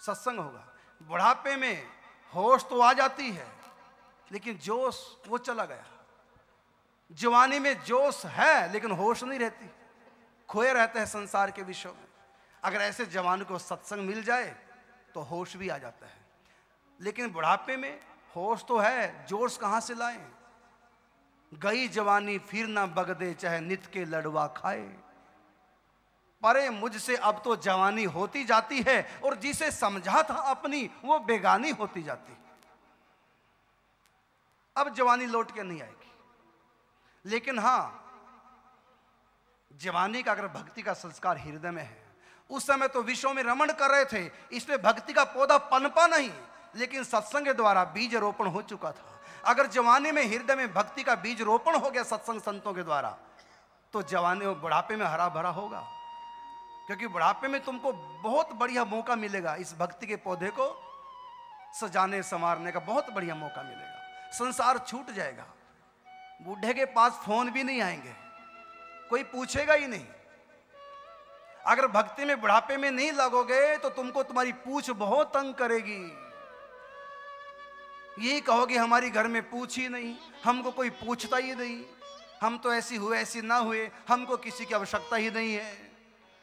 सत्संग होगा। बुढ़ापे में होश तो आ जाती है, लेकिन जोश, वो चला गया। जवानी में जोश है, लेकिन होश नहीं रहती। खोए रहते हैं संसार के विषयों में। अगर ऐसे जवान को सत्संग मिल जाए तो होश भी आ जाता है। लेकिन बुढ़ापे में होश तो है, जोश कहाँ से लाए? गई जवानी फिर ना बगदे, चाहे नित के लड़वा खाए। परे मुझसे अब तो जवानी होती जाती है और जिसे समझा था अपनी, वो बेगानी होती जाती। अब जवानी लौट के नहीं आएगी। लेकिन हाँ, जवानी का अगर भक्ति का संस्कार हृदय में है, उस समय तो विश्व में रमण कर रहे थे, इसमें भक्ति का पौधा पनपा नहीं, लेकिन सत्संग द्वारा बीज रोपण हो चुका था। अगर जवानी में हृदय में भक्ति का बीज रोपण हो गया सत्संग संतों के द्वारा तो जवानी बुढ़ापे में हरा भरा होगा। क्योंकि बुढ़ापे में तुमको बहुत बढ़िया मौका मिलेगा इस भक्ति के पौधे को सजाने, संवारने का बहुत बढ़िया मौका मिलेगा। संसार छूट जाएगा। बूढ़े के पास फ़ोन भी नहीं आएँगे। कोई पूछेगा ही नहीं। अगर भक्ति में, बुढ़ापे में नहीं लगोगे तो तुमको तुम्हारी पूछ बहुत तंग करेगी। यही कहोगे, हमारी घर में पूछ ही नहीं। हमको कोई पूछता ही नहीं। हम तो ऐसी हुए, ऐसी ना हुए। हमको किसी की आवश्यकता ही नहीं है।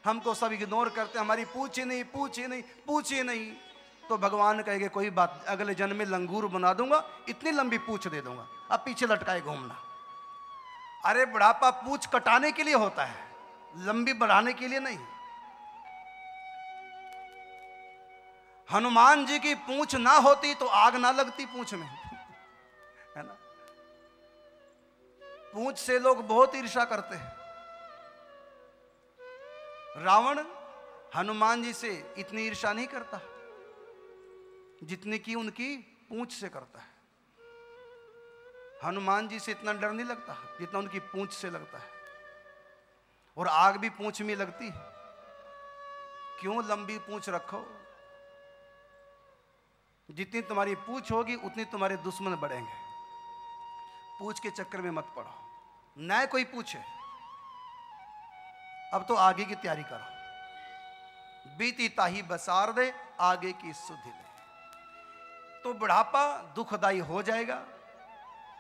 हमको सब इग्नोर करते हमारी पूछ नहीं पूछ नहीं पूछ नहीं। तो भगवान कहेंगे, कोई बात, अगले जन्म में लंगूर बना दूँगा, इतनी लंबी पूछ दे दूँगा, अब पीछे लटकाए घूमना। अरे, बुढ़ापा पूछ कटाने के लिए होता है, लंबी बढ़ाने के लिए नहीं। हनुमान जी की पूछ ना होती तो आग ना लगती पूछ में, है ना? पूछ से लोग बहुत ईर्षा करते हैं। रावण हनुमान जी से इतनी ईर्षा नहीं करता, जितनी की उनकी पूंछ से करता है। हनुमान जी से इतना डर नहीं लगता, जितना उनकी पूंछ से लगता है। और आग भी पूंछ में लगती है। क्यों लंबी पूंछ रखो? जितनी तुम्हारी पूछ होगी, उतनी तुम्हारे दुश्मन बढ़ेंगे। पूछ के चक्कर में मत पड़ो। न कोई पूछे अब तो आगे की तैयारी करो। बीती ताही बसार दे, आगे की सुधि दे तो बुढ़ापा दुखदाई हो जाएगा।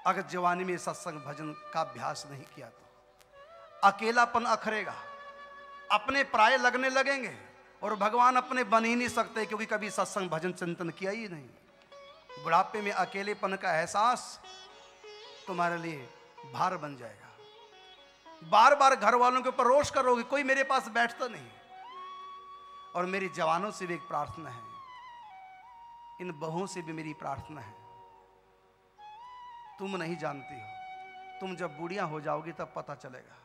अगर जवानी में सत्संग भजन का अभ्यास नहीं किया तो। अकेलापन अखरेगा। अपने प्राय लगने लगेंगे और भगवान अपने बन ही नहीं सकते, क्योंकि कभी सत्संग भजन चिंतन किया ही नहीं। बुढ़ापे में अकेलेपन का एहसास तुम्हारे लिए भार बन जाएगा। बार बार घर वालों के ऊपर रोष करोगे, कोई मेरे पास बैठता नहीं। और मेरी जवानों से भी एक प्रार्थना है। इन बहुओं से भी मेरी प्रार्थना है। तुम नहीं जानती हो। तुम जब बूढ़िया हो जाओगी तब पता चलेगा।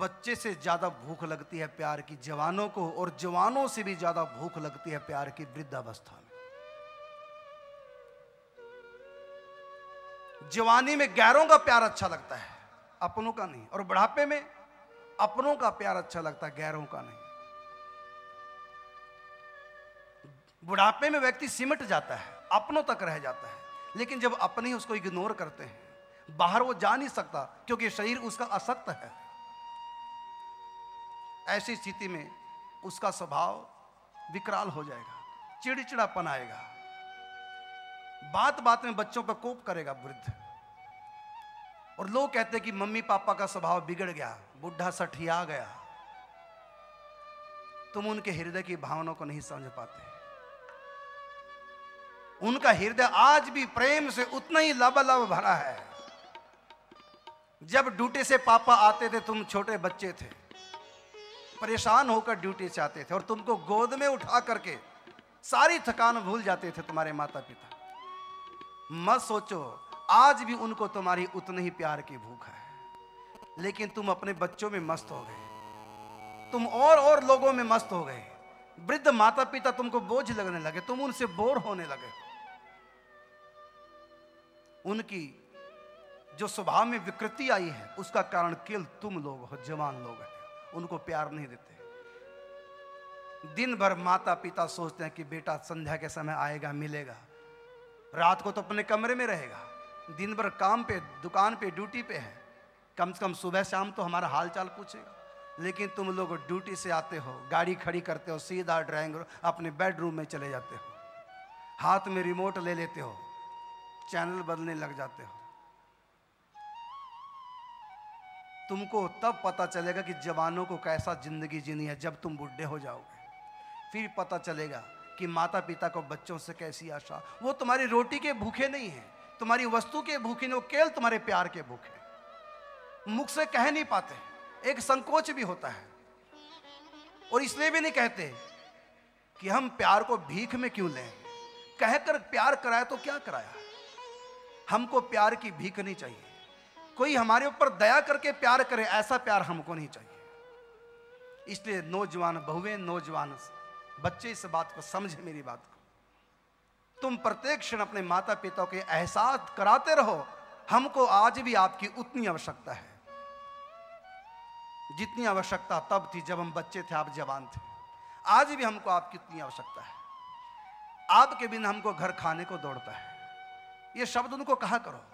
बच्चे से ज़्यादा भूख लगती है प्यार की, जवानों को और जवानों से भी ज़्यादा भूख लगती है प्यार की वृद्धावस्था में। जवानी में गैरों का प्यार अच्छा लगता है, अपनों का नहीं। और बुढ़ापे में अपनों का प्यार अच्छा लगता है, गैरों का नहीं। बुढ़ापे में व्यक्ति सिमट जाता है, अपनों तक रह जाता है, लेकिन जब अपने ही उसको इग्नोर करते हैं, बाहर वो जा नहीं सकता, क्योंकि शरीर उसका असक्त है। ऐसी स्थिति में उसका स्वभाव विकराल हो जाएगा, चिड़चिड़ापन आएगा। बात बात में बच्चों पर कोप करेगा वृद्ध। और लोग कहते हैं कि मम्मी पापा का स्वभाव बिगड़ गया, बुढ़ा सठिया गया। तुम उनके हृदय की भावनाओं को नहीं समझ पाते। उनका हृदय आज भी प्रेम से उतना ही लबालब भरा है। जब ड्यूटी से पापा आते थे, तुम छोटे बच्चे थे। परेशान होकर ड्यूटी से आते थे और तुमको गोद में उठा करके सारी थकान भूल जाते थे तुम्हारे माता पिता मत सोचो, आज भी उनको तुम्हारी उतनी ही प्यार की भूख है। लेकिन तुम अपने बच्चों में मस्त हो गए। तुम और और लोगों में मस्त हो गए। वृद्ध माता पिता तुमको बोझ लगने लगे, तुम उनसे बोर होने लगे। उनकी जो स्वभाव में विकृति आई है, उसका कारण केवल तुम लोग हो, जवान लोग हैं। उनको प्यार नहीं देते। दिन भर माता पिता सोचते हैं कि बेटा, संध्या के समय आएगा, मिलेगा। रात को तो अपने कमरे में रहेगा। दिन भर काम पे, दुकान पे, ड्यूटी पे है। कम से कम सुबह शाम तो हमारा हाल चाल पूछेगा। लेकिन तुम लोग ड्यूटी से आते हो, गाड़ी खड़ी करते हो, सीधा ड्राइंग अपने बेडरूम में चले जाते हो। हाथ में रिमोट ले लेते हो, चैनल बदलने लग जाते हो। तुमको तब पता चलेगा कि जवानों को कैसा ज़िंदगी जीनी है जब तुम बुढ़े हो जाओगे। फिर पता चलेगा कि माता पिता को बच्चों से कैसी आशा? वो तुम्हारी रोटी के भूखे नहीं है। तुम्हारी वस्तु के भूखे नहीं, वो केवल तुम्हारे प्यार के भूखे मुख से कह नहीं पाते। एक संकोच भी होता है। और इसलिए भी नहीं कहते कि हम प्यार को भीख में क्यों लें? कहकर प्यार कराया तो क्या कराया? हमको प्यार की भीख नहीं चाहिए। कोई हमारे ऊपर दया करके प्यार करे, ऐसा प्यार हमको नहीं चाहिए। इसलिए नौजवान बहुएँ, नौजवान बच्चे इस बात को समझे मेरी बात को। तुम प्रत्येक क्षण अपने माता पिता के एहसास कराते रहो। हमको आज भी आपकी उतनी आवश्यकता है। जितनी आवश्यकता तब थी जब हम बच्चे थे, आप जवान थे। आज भी हमको आपकी उतनी आवश्यकता है। आपके बिना हमको घर खाने को दौड़ता है। ये शब्द उनको कहा करो?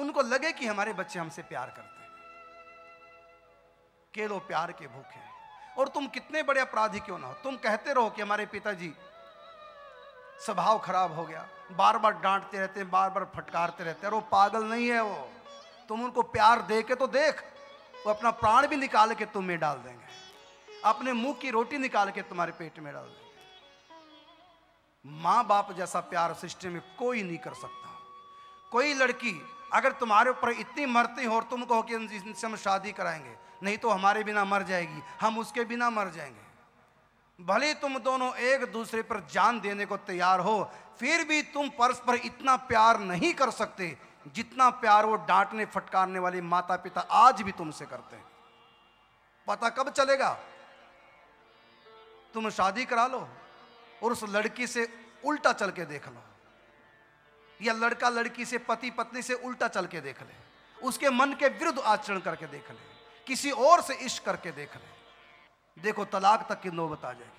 उनको लगे कि हमारे बच्चे हमसे प्यार करते हैं। केलो प्यार के भूखे और तुम कितने बड़े अपराधी क्यों ना हो? तुम कहते रहो कि हमारे पिताजी स्वभाव खराब हो गया। बार बार डांटते रहते हैं बार बार फटकारते रहते हैं और वो पागल नहीं है वो। तुम उनको प्यार दे के तो देख, वो अपना प्राण भी निकाल के तुम में डाल देंगे। अपने मुँह की रोटी निकाल के तुम्हारे पेट में डाल देंगे। माँ बाप जैसा प्यार सृष्टि में कोई नहीं कर सकता। कोई लड़की अगर तुम्हारे ऊपर इतनी मरती हो और तुम कहो कि इनसे हम शादी कराएँगे, नहीं तो हमारे बिना मर जाएगी, हम उसके बिना मर जाएँगे। भले तुम दोनों एक दूसरे पर जान देने को तैयार हो, फिर भी तुम परस्पर इतना प्यार नहीं कर सकते जितना प्यार वो डांटने फटकारने वाले माता पिता आज भी तुमसे करते हैं। पता कब चलेगा? तुम शादी करा लो और उस लड़की से उल्टा चल के देख लो। या लड़का लड़की से, पति पत्नी से उल्टा चल के देख ले। उसके मन के विरुद्ध आचरण करके देख ले। किसी और से इश्क करके देख ले। देखो, तलाक तक की नौबत आ जाएगी।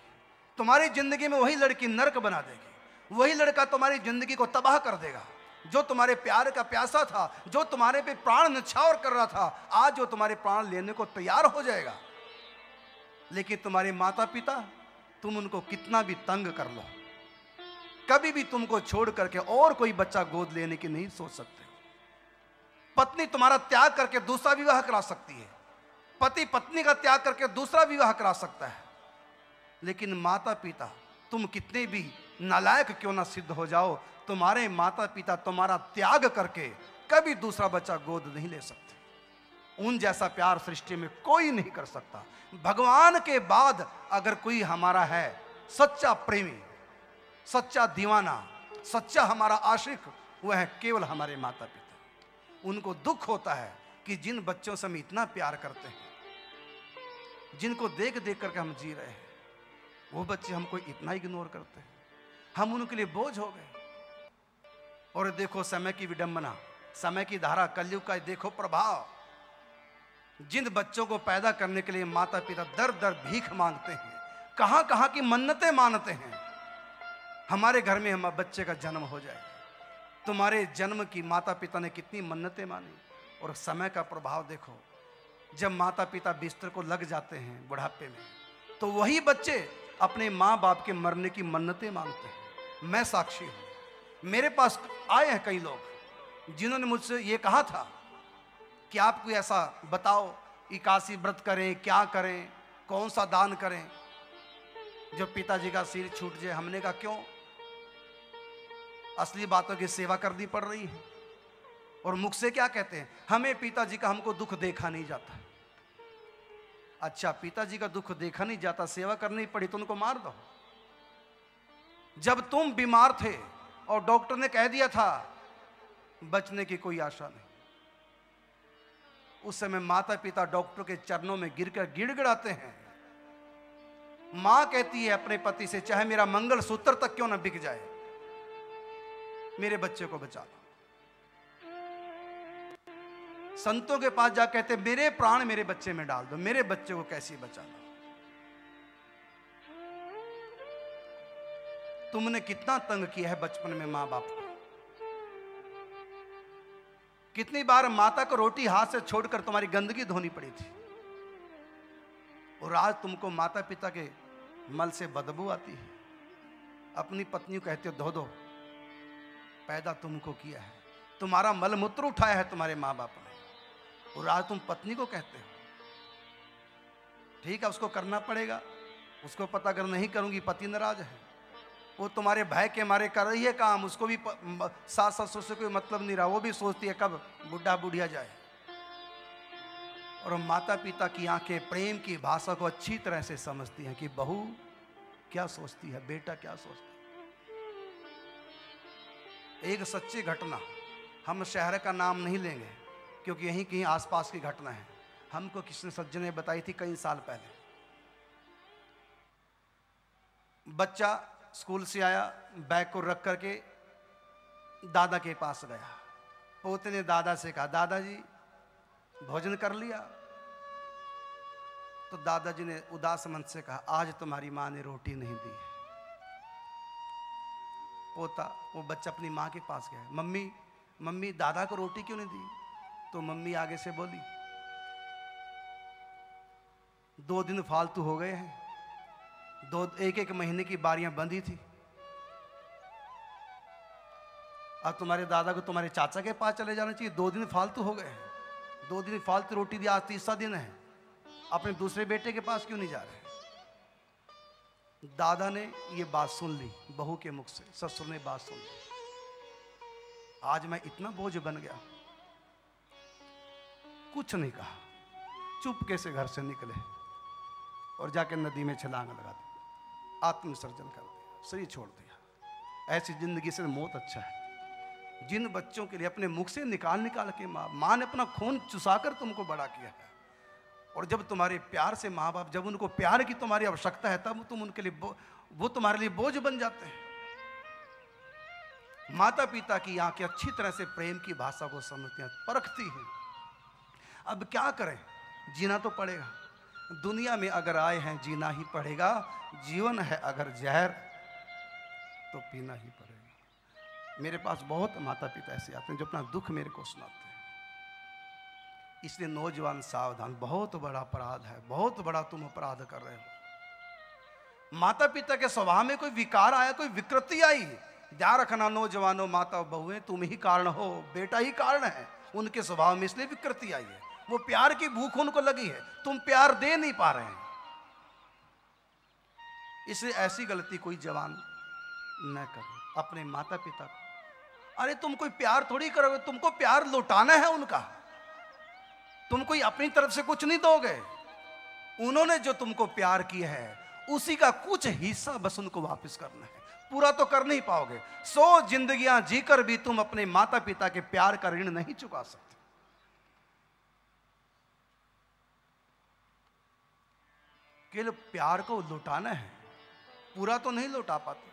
तुम्हारी ज़िंदगी में वही लड़की नरक बना देगी। वही लड़का तुम्हारी ज़िंदगी को तबाह कर देगा। जो तुम्हारे प्यार का प्यासा था, जो तुम्हारे पे प्राण निछावर कर रहा था, आज वो तुम्हारे प्राण लेने को तैयार हो जाएगा। लेकिन तुम्हारे माता पिता तुम उनको कितना भी तंग कर लो। कभी भी तुमको छोड़ करके और कोई बच्चा गोद लेने की नहीं सोच सकते। पत्नी तुम्हारा त्याग करके दूसरा विवाह करा सकती है। पति पत्नी का त्याग करके दूसरा विवाह करा सकता है। लेकिन माता पिता तुम कितने भी नालायक क्यों ना सिद्ध हो जाओ, तुम्हारे माता पिता तुम्हारा त्याग करके कभी दूसरा बच्चा गोद नहीं ले सकते। उन जैसा प्यार सृष्टि में कोई नहीं कर सकता। भगवान के बाद अगर कोई हमारा है, सच्चा प्रेमी सच्चा दीवाना, सच्चा हमारा आशिक, वह है केवल हमारे माता पिता उनको दुख होता है कि जिन बच्चों से हम इतना प्यार करते हैं, जिनको देख देख करके हम जी रहे हैं, वो बच्चे हमको इतना इग्नोर करते हैं। हम उनके लिए बोझ हो गए। और देखो समय की विडंबना, समय की धारा, कलयुग का देखो प्रभाव। जिन बच्चों को पैदा करने के लिए माता पिता दर दर भीख मांगते हैं कहाँ कहाँ की मन्नतें मानते हैं हमारे घर में हम बच्चे का जन्म हो जाए। तुम्हारे जन्म की माता पिता ने कितनी मन्नतें मानी और समय का प्रभाव देखो। जब माता पिता बिस्तर को लग जाते हैं बुढ़ापे में तो वही बच्चे अपने माँ बाप के मरने की मन्नतें मांगते हैं। मैं साक्षी हूँ। मेरे पास आए हैं कई लोग, जिन्होंने मुझसे ये कहा था कि आप कोई ऐसा बताओ, इकासी व्रत करें, क्या करें, कौन सा दान करें? जो पिताजी का सिर छूट जाए, हमने कहा, क्यों? असली बातों की सेवा करनी पड़ रही है। और मुख से क्या कहते हैं? हमें पिताजी का हमको दुख देखा नहीं जाता। अच्छा पिताजी का दुख देखा नहीं जाता, सेवा करनी पड़ी तो उनको मार दो। जब तुम बीमार थे और डॉक्टर ने कह दिया था, बचने की कोई आशा नहीं। उस समय माता पिता डॉक्टर के चरणों में गिरकर गिड़गिड़ाते हैं। माँ कहती है अपने पति से, चाहे मेरा मंगल सूत्र तक क्यों ना बिक जाए। मेरे बच्चे को बचा लो। संतों के पास जा कहते, मेरे प्राण मेरे बच्चे में डाल दो, मेरे बच्चे को कैसे बचा लो? तुमने कितना तंग किया है बचपन में माँ बाप को। कितनी बार माता को रोटी हाथ से छोड़कर तुम्हारी गंदगी धोनी पड़ी थी। और आज तुमको माता पिता के मल से बदबू आती है। अपनी पत्नी कहते हो, धो दो। पैदा तुमको किया है। तुम्हारा मल मूत्र उठाया है तुम्हारे माँ बाप ने। और आज तुम पत्नी को कहते हो। ठीक है, उसको करना पड़ेगा। उसको पता अगर नहीं करूँगी, पति नाराज़ है। वो तुम्हारे भय के मारे कर रही है काम, उसको भी सास ससुर से कोई मतलब नहीं रहा। वो भी सोचती है कब बुढ़ा बुढ़िया जाए। और माता पिता की आँखें प्रेम की भाषा को अच्छी तरह से समझती हैं कि बहू क्या सोचती है, बेटा क्या सोचता है? एक सच्ची घटना। हम शहर का नाम नहीं लेंगे, क्योंकि यहीं कहीं आसपास की घटना है। हमको किसी सज्जन ने बताई थी कई साल पहले। बच्चा स्कूल से आया, बैग को रख करके दादा के पास गया। पोते ने दादा से कहा, दादाजी, भोजन कर लिया? तो दादाजी ने उदास मन से कहा, आज तुम्हारी माँ ने रोटी नहीं दी है। पोता, वो बच्चा अपनी माँ के पास गया। मम्मी मम्मी, दादा को रोटी क्यों नहीं दी? तो मम्मी आगे से बोली, दो दिन फालतू हो गए हैं। दो एक एक महीने की बारियाँ बंदी थी। अब तुम्हारे दादा को तुम्हारे चाचा के पास चले जाना चाहिए। दो दिन फालतू हो गए हैं। दो दिन फालतू रोटी दी, आज तीसरा दिन है। अपने दूसरे बेटे के पास क्यों नहीं जा रहे? दादा ने ये बात सुन ली, बहू के मुख से, ससुर ने बात सुन ली। आज मैं इतना बोझ बन गया। कुछ नहीं कहा। चुपके से घर से निकले और जाके नदी में छलांग लगा दी। आत्मविसर्जन कर दिया, शरीर छोड़ दिया। ऐसी ज़िंदगी से मौत अच्छा है। जिन बच्चों के लिए अपने मुख से निकाल निकाल के माँ माँ ने अपना खून चुसाकर तुमको बड़ा किया है। और जब तुम्हारे प्यार से माँ बाप जब उनको प्यार की तुम्हारी आवश्यकता है, तब तुम उनके लिए वो तुम्हारे लिए बोझ बन जाते हैं। माता पिता की आँखें अच्छी तरह से प्रेम की भाषा को समझती हैं, परखती हैं। अब क्या करें? जीना तो पड़ेगा। दुनिया में अगर आए हैं, जीना ही पड़ेगा। जीवन है अगर जहर तो पीना ही पड़ेगा। मेरे पास बहुत माता पिता ऐसे आते हैं जो अपना दुख मेरे को सुनाते हैं। इसलिए नौजवान सावधान, बहुत बड़ा अपराध है, बहुत बड़ा तुम अपराध कर रहे हो। माता पिता के स्वभाव में कोई विकार आया, कोई विकृति आई? ध्यान रखना नौजवानों माता बहुएँ तुम ही कारण हो, बेटा ही कारण है। उनके स्वभाव में इसलिए विकृति आई है। वो प्यार की भूख उनको लगी है, तुम प्यार दे नहीं पा रहे हैं। इसलिए ऐसी गलती कोई जवान न करे, अपने माता पिता को। अरे तुम कोई प्यार थोड़ी करोगे, तुमको प्यार लौटाना है उनका। तुम कोई अपनी तरफ़ से कुछ नहीं दोगे। उन्होंने जो तुमको प्यार किया है, उसी का कुछ हिस्सा बस उनको वापस करना है। पूरा तो कर नहीं पाओगे। सौ जिंदगियाँ जीकर भी तुम अपने माता पिता के प्यार का ऋण नहीं चुका सकते। केवल प्यार को लुटाना है, पूरा तो नहीं लुटा पाते।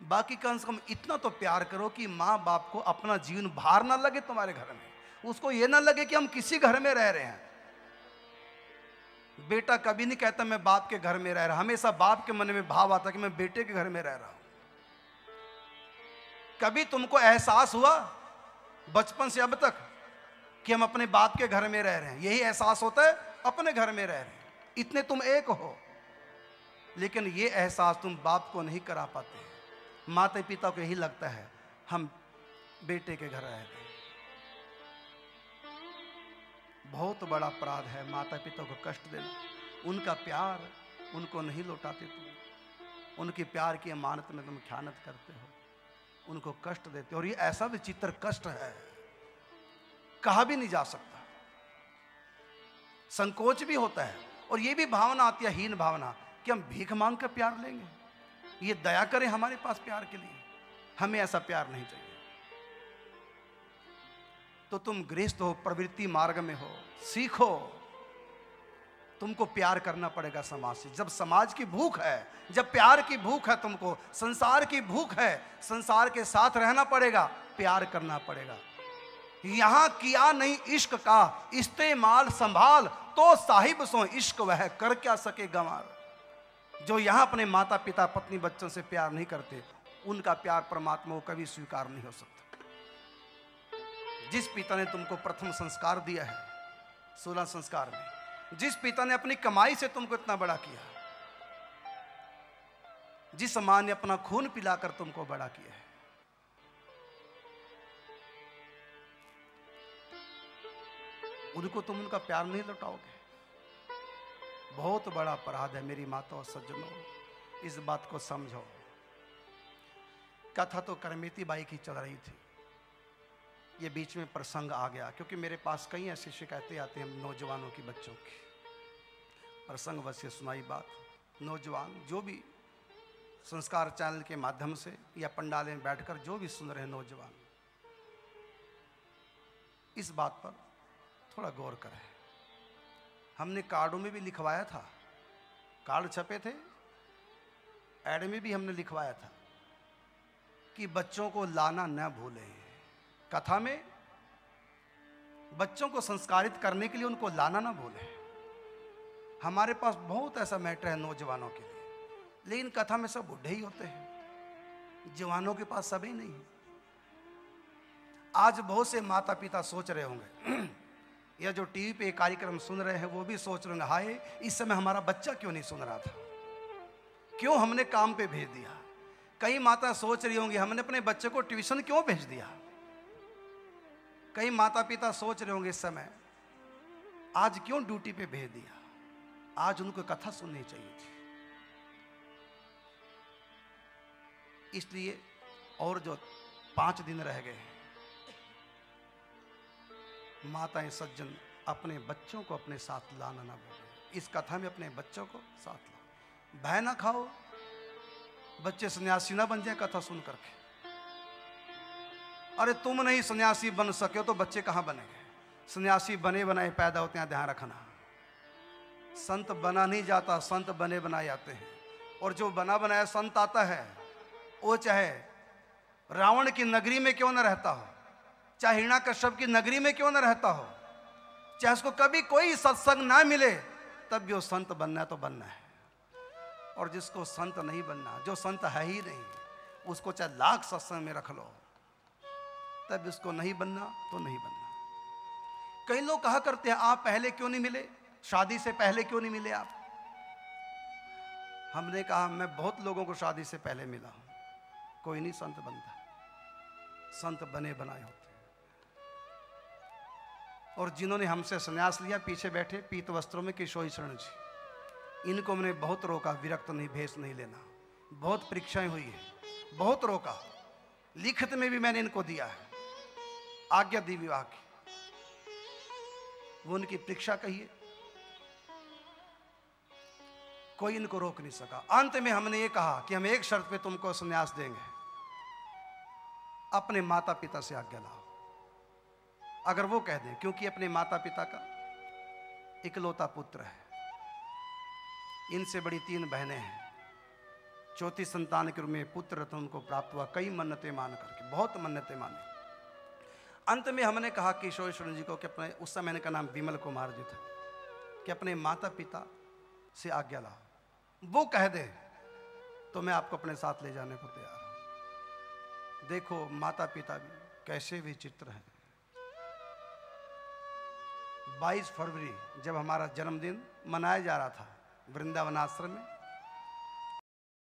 बाकी कम से कम इतना तो प्यार करो कि माँ बाप को अपना जीवन भार ना लगे तुम्हारे घर में। उसको ये ना लगे कि हम किसी घर में रह रहे हैं। बेटा कभी नहीं कहता मैं बाप के घर में रह रहा, हमेशा बाप के मन में भाव आता कि मैं बेटे के घर में रह रहा हूँ। कभी तुमको एहसास हुआ बचपन से अब तक कि हम अपने बाप के घर में रह रहे हैं? यही एहसास होता है, अपने घर में रह रहे हैं। इतने तुम एक हो, लेकिन ये एहसास तुम बाप को नहीं करा पाते। माता पिता को यही लगता है, हम बेटे के घर रहते हैं बहुत बड़ा अपराध है माता पिता को कष्ट देना। उनका प्यार उनको नहीं लौटाते तुम। उनके प्यार की अमानत में तुम ख्यानत करते हो। उनको कष्ट देते हो और ये ऐसा विचित्र कष्ट है, कहा भी नहीं जा सकता। संकोच भी होता है और ये भी भावना आती है, हीन भावना, कि हम भीख मांग कर प्यार लेंगे। ये दया करें हमारे पास प्यार के लिए। हमें ऐसा प्यार नहीं चाहिए। तो तुम गृहस्थ हो, प्रवृत्ति मार्ग में हो। सीखो, तुमको प्यार करना पड़ेगा समाज से। जब समाज की भूख है, जब प्यार की भूख है तुमको, संसार की भूख है, संसार के साथ रहना पड़ेगा, प्यार करना पड़ेगा। यहाँ किया नहीं इश्क का, इस्तेमाल संभाल तो साहिब सो इश्क वह, कर क्या सके गंवार। जो यहाँ अपने माता पिता पत्नी बच्चों से प्यार नहीं करते, उनका प्यार परमात्मा को कभी स्वीकार नहीं हो सकता। जिस पिता ने तुमको प्रथम संस्कार दिया है, सोलह संस्कार में, जिस पिता ने अपनी कमाई से तुमको इतना बड़ा किया, जिस माँ ने अपना खून पिलाकर तुमको बड़ा किया है। उनको तुम उनका प्यार नहीं लौटाओगे। बहुत बड़ा अपराध है मेरी माता और सज्जनों, इस बात को समझो। कथा तो करमेती बाई की चल रही थी। ये बीच में प्रसंग आ गया, क्योंकि मेरे पास कई ऐसी शिकायतें आती हैं नौजवानों की, बच्चों की। प्रसंग वैसे सुनाई बात, नौजवान जो भी संस्कार चैनल के माध्यम से या पंडाले में बैठकर जो भी सुन रहे नौजवान, इस बात पर थोड़ा गौर करें। हमने कार्डों में भी लिखवाया था। कार्ड छपे थे एड में भी हमने लिखवाया था कि बच्चों को लाना न भूलें। कथा में बच्चों को संस्कारित करने के लिए उनको लाना ना भूलें। हमारे पास बहुत ऐसा मैटर है नौजवानों के लिए, लेकिन कथा में सब बुढ़े ही होते हैं। जवानों के पास सभी नहीं है। आज बहुत से माता पिता सोच रहे होंगे, या जो टीवी पे कार्यक्रम सुन रहे हैं, वो भी सोच रहे होंगे, हाय, इस समय हमारा बच्चा क्यों नहीं सुन रहा था? क्यों हमने काम पे भेज दिया? कई माता सोच रही होंगी, हमने अपने बच्चे को ट्यूशन क्यों भेज दिया? कई माता पिता सोच रहे होंगे इस समय, आज क्यों ड्यूटी पे भेज दिया? आज उनको कथा सुननी चाहिए थी। इसलिए और जो पाँच दिन रह गए हैं, माताएँ सज्जन अपने बच्चों को अपने साथ लाना ना भूलें। इस कथा में अपने बच्चों को साथ लाओ। भय ना खाओ। बच्चे सन्यासी ना बन जाए कथा सुन करके अरे तुम नहीं सन्यासी बन सके तो बच्चे कहाँ बनेंगे? सन्यासी बने बनाए पैदा होते हैं, ध्यान रखना। संत बना नहीं जाता, संत बने बनाए जाते हैं। और जो बना बनाया संत आता है, वो चाहे रावण की नगरी में क्यों ना रहता हो, चाहे हिरणा कश्यप की नगरी में क्यों ना रहता हो, चाहे उसको कभी कोई सत्संग ना मिले, तब भी वो संत बनना तो बनना है। और जिसको संत नहीं बनना, जो संत है ही नहीं, उसको चाहे लाख सत्संग में रख लो तब उसको नहीं बनना तो नहीं बनना। कई लोग कहा करते हैं, आप पहले क्यों नहीं मिले? शादी से पहले क्यों नहीं मिले आप? हमने कहा, मैं बहुत लोगों को शादी से पहले मिला हूँ। कोई नहीं संत बनता। संत बने बनाए होते और जिन्होंने हमसे संन्यास लिया, पीछे बैठे, पीत वस्त्रों में किशोरी शरण जी, इनको मैंने बहुत रोका, विरक्त नहीं, भेष नहीं लेना। बहुत परीक्षाएँ हुई है, बहुत रोका। लिखित में भी मैंने इनको दिया है। आज्ञा दी विवाह की। वो उनकी परीक्षा कहिए। कोई इनको रोक नहीं सका। अंत में हमने ये कहा कि हम एक शर्त पे तुमको संन्यास देंगे। अपने माता पिता से आज्ञा लाओ। अगर वो कह दें, क्योंकि अपने माता पिता का इकलौता पुत्र है। इनसे बड़ी तीन बहनें हैं। चौथी संतान के रूप में पुत्र रत्न उनको प्राप्त हुआ। कई मन्नतें मान करके बहुत मन्नतें मानी। अंत में हमने कहा कि किशोरेश्वर जी को कि अपने, उस समय का नाम विमल कुमार जी था, कि अपने माता पिता से आज्ञा लाओ। वो कह दे तो मैं आपको अपने साथ ले जाने को तैयार हूँ। देखो माता पिता भी कैसे विचित्र हैं। 22 फरवरी जब हमारा जन्मदिन मनाया जा रहा था, वृंदावन आश्रम में